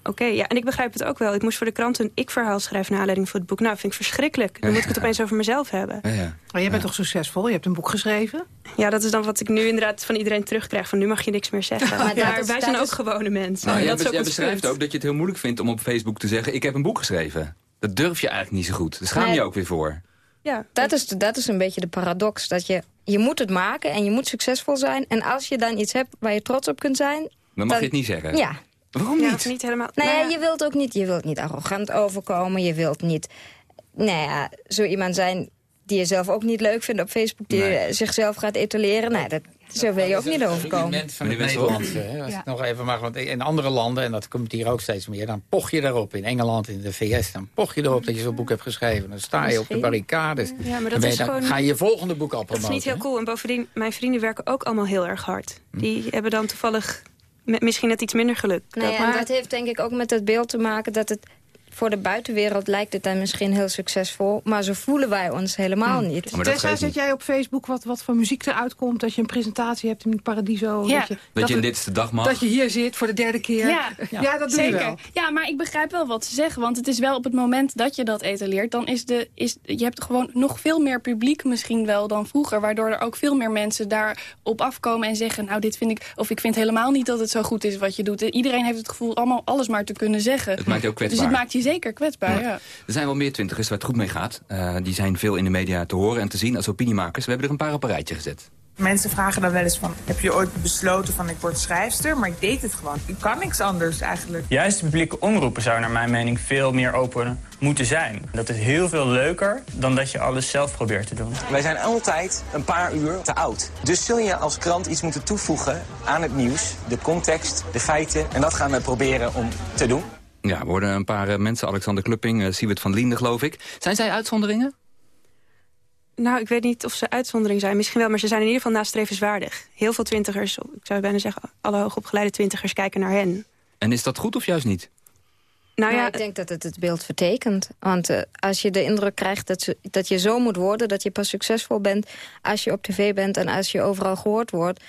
Oké, ja, en ik begrijp het ook wel. Ik moest voor de krant een ik-verhaal schrijven... naar aanleiding voor het boek. Nou, vind ik verschrikkelijk. Dan moet ik het opeens over mezelf hebben. Ja, ja. Maar jij bent toch succesvol? Je hebt een boek geschreven? Ja, dat is dan wat ik nu inderdaad van iedereen terugkrijg. Van nu mag je niks meer zeggen. (laughs) maar, maar wij zijn ook gewone mensen. Nou, jij, jij beschrijft ook dat je het heel moeilijk vindt om op Facebook te zeggen... ik heb een boek geschreven. Dat durf je eigenlijk niet zo goed. Daar schaam je nee. ook weer voor. Ja. Dat, is, dat is een beetje de paradox. Dat je, je moet het maken en je moet succesvol zijn. En als je dan iets hebt waar je trots op kunt zijn... Dan mag dan, je het niet zeggen. Ja, Waarom ja, niet? niet helemaal. Nou ja, je wilt ook niet, je wilt niet arrogant overkomen. Je wilt niet, nou ja, zo iemand zijn die je zelf ook niet leuk vindt op Facebook, die nee. zichzelf gaat etaleren. Nou, dat, zo wil je ook niet overkomen. Het van het Nederlands, hè, als ja. ik nog even mag, want in andere landen, en dat komt hier ook steeds meer, dan poch je daarop. In Engeland, in de VS, dan poch je erop dat je zo'n boek hebt geschreven. Dan sta je Misschien. op de barricades. Ja, maar dat is dan gewoon... ga je je volgende boek al promoten. Dat is niet heel cool. En bovendien, mijn vrienden werken ook allemaal heel erg hard. Hm. Die hebben dan toevallig misschien net iets minder geluk. Nou ja, maar... dat heeft denk ik ook met het beeld te maken dat het voor de buitenwereld lijkt het dan misschien heel succesvol. Maar zo voelen wij ons helemaal hmm. niet. Tessa, zet jij op Facebook wat, wat voor muziek eruit komt? Dat je een presentatie hebt in Paradiso? Ja. Dat je, dat, dat je in dit de dag mag? Dat je hier zit voor de derde keer? Ja, ja. ja dat doe zeker. je wel. Ja, maar ik begrijp wel wat ze zeggen. Want het is wel op het moment dat je dat etaleert... dan is de, is, je hebt gewoon nog veel meer publiek misschien wel dan vroeger. Waardoor er ook veel meer mensen daarop afkomen en zeggen... nou, dit vind ik... of ik vind helemaal niet dat het zo goed is wat je doet. Iedereen heeft het gevoel allemaal alles maar te kunnen zeggen. Het maakt je ook kwetsbaar. Dus het maakt je zeker kwetsbaar, ja. Ja. Er zijn wel meer twintigers waar het goed mee gaat. Uh, die zijn veel in de media te horen en te zien als opiniemakers. We hebben er een paar op een rijtje gezet. Mensen vragen dan wel eens van, heb je ooit besloten van ik word schrijfster? Maar ik deed het gewoon. Ik kan niks anders eigenlijk. Juist de publieke omroepen zou naar mijn mening veel meer open moeten zijn. Dat is heel veel leuker dan dat je alles zelf probeert te doen. Wij zijn altijd een paar uur te oud. Dus zul je als krant iets moeten toevoegen aan het nieuws. De context, de feiten. En dat gaan we proberen om te doen. Ja, we hoorden een paar uh, mensen. Alexander Klupping, uh, Siewert van Linden, geloof ik. Zijn zij uitzonderingen? Nou, ik weet niet of ze uitzondering zijn. Misschien wel, maar ze zijn in ieder geval nastrevenswaardig. Heel veel twintigers, ik zou bijna zeggen... alle hoogopgeleide twintigers kijken naar hen. En is dat goed of juist niet? Nou ja, ik denk dat het het beeld vertekent. Want uh, als je de indruk krijgt dat, ze, dat je zo moet worden... dat je pas succesvol bent als je op tv bent... en als je overal gehoord wordt...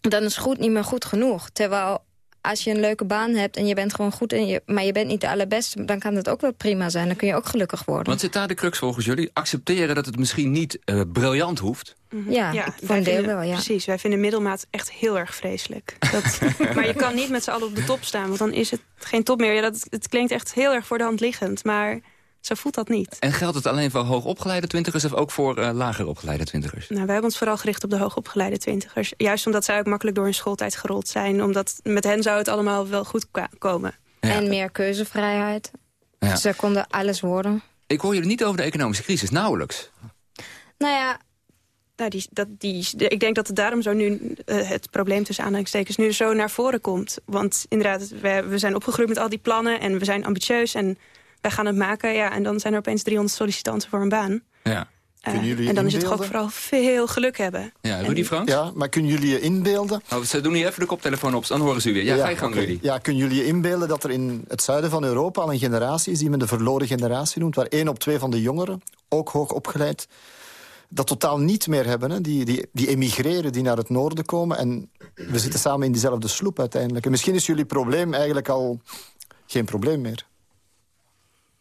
dan is goed niet meer goed genoeg. Terwijl als je een leuke baan hebt en je bent gewoon goed... in je, maar je bent niet de allerbeste, dan kan dat ook wel prima zijn. Dan kun je ook gelukkig worden. Want zit daar de crux volgens jullie? Accepteren dat het misschien niet uh, briljant hoeft? Mm -hmm. Ja, ja voor een deel wel, ja. Precies, wij vinden middelmaat echt heel erg vreselijk. Dat, (laughs) maar je kan niet met z'n allen op de top staan, want dan is het geen top meer. Ja, dat, het klinkt echt heel erg voor de hand liggend, maar... Zo voelt dat niet. En geldt het alleen voor hoogopgeleide twintigers of ook voor uh, lager opgeleide twintigers? Nou, wij hebben ons vooral gericht op de hoogopgeleide twintigers. Juist omdat zij ook makkelijk door hun schooltijd gerold zijn. Omdat met hen zou het allemaal wel goed komen. Ja. En meer keuzevrijheid. Ja. Ze konden alles worden. Ik hoor jullie niet over de economische crisis, nauwelijks. Nou ja, nou, die, dat, die, ik denk dat het daarom zo nu uh, het probleem tussen aanhalingstekens nu zo naar voren komt. Want inderdaad, we, we zijn opgegroeid met al die plannen en we zijn ambitieus en wij gaan het maken. Ja, en dan zijn er opeens 300 sollicitanten voor een baan. Ja. Uh, en dan is het gewoon vooral veel geluk hebben. Ja, Rudy Frans? Ja, maar kunnen jullie je inbeelden... Oh, ze doen hier even de koptelefoon op, dan horen ze u weer. Ja, ja ga je gang, okay. Rudy. Ja, kunnen jullie je inbeelden dat er in het zuiden van Europa al een generatie is... die men de verloren generatie noemt, waar één op twee van de jongeren, ook hoog opgeleid... dat totaal niet meer hebben, hè? Die, die, die emigreren, die naar het noorden komen... en we zitten samen in diezelfde sloep uiteindelijk. En misschien is jullie probleem eigenlijk al geen probleem meer.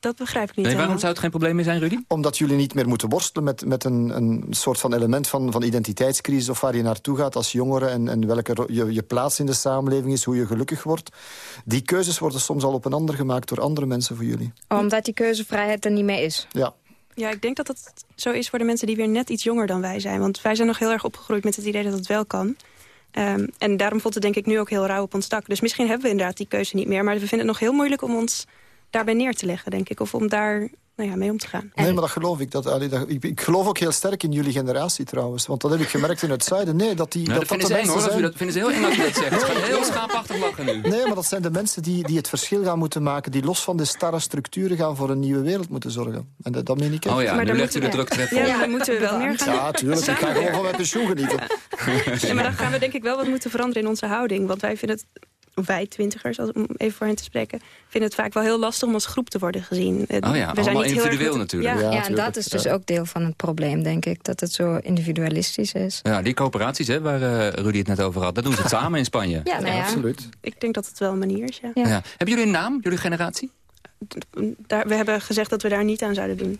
Dat begrijp ik niet Nee, waarom zou het geen probleem meer zijn, Rudy? Omdat jullie niet meer moeten worstelen met, met een, een soort van element van, van identiteitscrisis... of waar je naartoe gaat als jongere en, en welke je, je plaats in de samenleving is, hoe je gelukkig wordt. Die keuzes worden soms al op een ander gemaakt door andere mensen voor jullie. Omdat die keuzevrijheid er niet meer is. Ja. Ja, ik denk dat dat zo is voor de mensen die weer net iets jonger dan wij zijn. Want wij zijn nog heel erg opgegroeid met het idee dat het wel kan. Ehm, en daarom voelt het denk ik nu ook heel rauw op ons dak. Dus misschien hebben we inderdaad die keuze niet meer. Maar we vinden het nog heel moeilijk om ons daarbij neer te leggen, denk ik. Of om daar nou ja, mee om te gaan. Nee, maar dat geloof ik. Dat, allee, dat, ik. Ik geloof ook heel sterk in jullie generatie trouwens. Want dat heb ik gemerkt in het zuiden. Nee, dat die, Nou, dat, dat dat vinden de ze eng, hoor. mensen Dat, zijn... vinden ze heel eng als je dat zegt. Ze gaan heel schaapachtig lachen nu. Nee, maar dat zijn de mensen die, die het verschil gaan moeten maken... die los van de starre structuren gaan voor een nieuwe wereld moeten zorgen. En dat, dat meen ik echt. Oh ja, Maar nu dan legt u de moeten- druk terecht Ja, op. dan moeten we wel meer gaan Ja, tuurlijk. Ik ga gewoon van mijn pensioen genieten. Ja, maar dan gaan we denk ik wel wat moeten veranderen in onze houding. Want wij vinden het, wij twintigers, als- om even voor hen te spreken... vinden het vaak wel heel lastig om als groep te worden gezien. Eh, Oh ja, we allemaal niet heel erg individueel natuurlijk. Ja, Ja, en dat is dus ook deel van het probleem, denk ik. Dat het zo individualistisch is. Ja, die coöperaties hè, waar eh, Rudy het net over had, dat doen ze het (laughs) samen in Spanje. Ja, nou ja. Absoluut. ik denk dat het wel een manier is, ja. Ja. Hebben jullie een naam, jullie generatie? Daar, we hebben gezegd dat we daar niet aan zouden doen.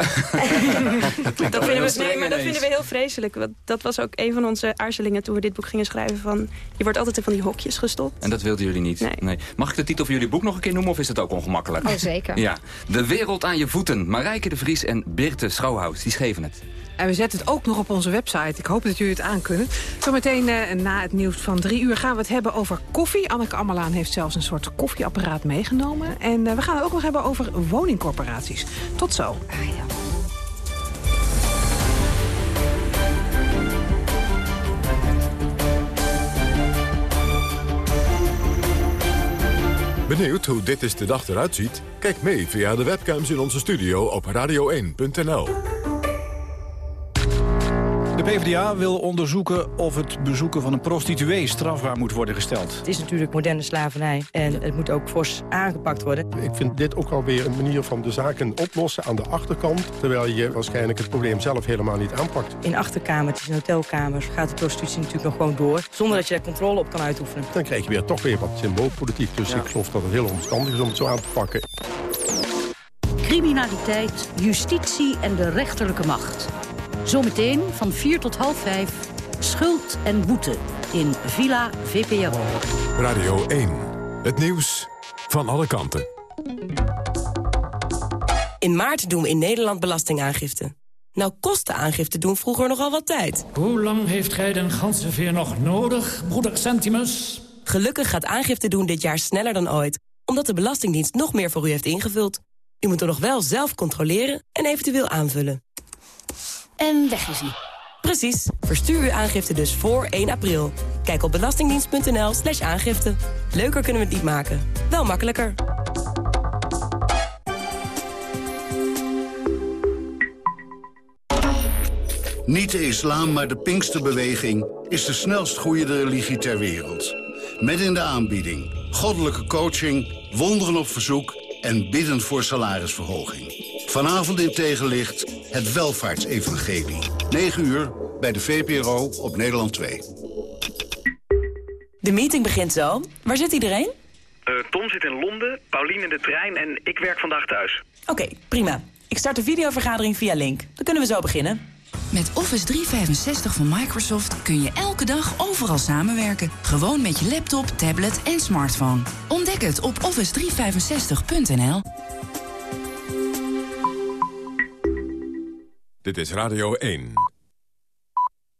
(laughs) dat, vinden we, nee, maar dat vinden we heel vreselijk. Want Dat was ook een van onze aarzelingen toen we dit boek gingen schrijven. Van, je wordt altijd in van die hokjes gestopt. En dat wilden jullie niet? Nee. Mag ik de titel van jullie boek nog een keer noemen of is dat ook ongemakkelijk? Oh, zeker. Ja. De wereld aan je voeten. Marijke de Vries en Birte Schouwhuis, die schreven het. En we zetten het ook nog op onze website. Ik hoop dat jullie het aankunnen. Zometeen eh, na het nieuws van drie uur gaan we het hebben over koffie. Anneke Ammelaan heeft zelfs een soort koffieapparaat meegenomen. En eh, we gaan het ook nog hebben over woningcorporaties. Tot zo. Benieuwd hoe dit is de dag eruit ziet? Kijk mee via de webcams in onze studio op radio1.nl. De PvdA wil onderzoeken of het bezoeken van een prostituee strafbaar moet worden gesteld. Het is natuurlijk moderne slavernij en het moet ook fors aangepakt worden. Ik vind dit ook alweer een manier van de zaken oplossen aan de achterkant... terwijl je waarschijnlijk het probleem zelf helemaal niet aanpakt. In achterkamertjes en hotelkamers gaat de prostitutie natuurlijk nog gewoon door... zonder dat je daar controle op kan uitoefenen. Dan krijg je weer toch weer wat symboolpolitiek. Dus ik geloof dat het heel omstandig is om het zo aan te pakken. Criminaliteit, justitie en de rechterlijke macht. Zometeen van 4 tot half 5. Schuld en boete in Villa VPRO. Radio 1. Het nieuws van alle kanten. In maart doen we in Nederland belastingaangifte. Nou kosten aangifte doen vroeger nogal wat tijd. Hoe lang heeft gij den ganzenveer nog nodig, broeder Centimus? Gelukkig gaat aangifte doen dit jaar sneller dan ooit... omdat de Belastingdienst nog meer voor u heeft ingevuld. U moet er nog wel zelf controleren en eventueel aanvullen. En weg is hij. Precies. Verstuur uw aangifte dus voor 1 april. Kijk op belastingdienst.nl slash aangifte. Leuker kunnen we het niet maken. Wel makkelijker. Niet de islam, maar de Pinksterbeweging is de snelst groeiende religie ter wereld. Met in de aanbieding goddelijke coaching, wonderen op verzoek en bidden voor salarisverhoging. Vanavond in tegenlicht het welvaartsevangelie. 9 uur bij de VPRO op Nederland 2. De meeting begint zo. Waar zit iedereen? Eh, Tom zit in Londen, Paulien in de trein en ik werk vandaag thuis. Oké, prima. Ik start de videovergadering via Link. Dan kunnen we zo beginnen. Met Office 365 van Microsoft kun je elke dag overal samenwerken. Gewoon met je laptop, tablet en smartphone. Ontdek het op office365.nl. Dit is Radio 1.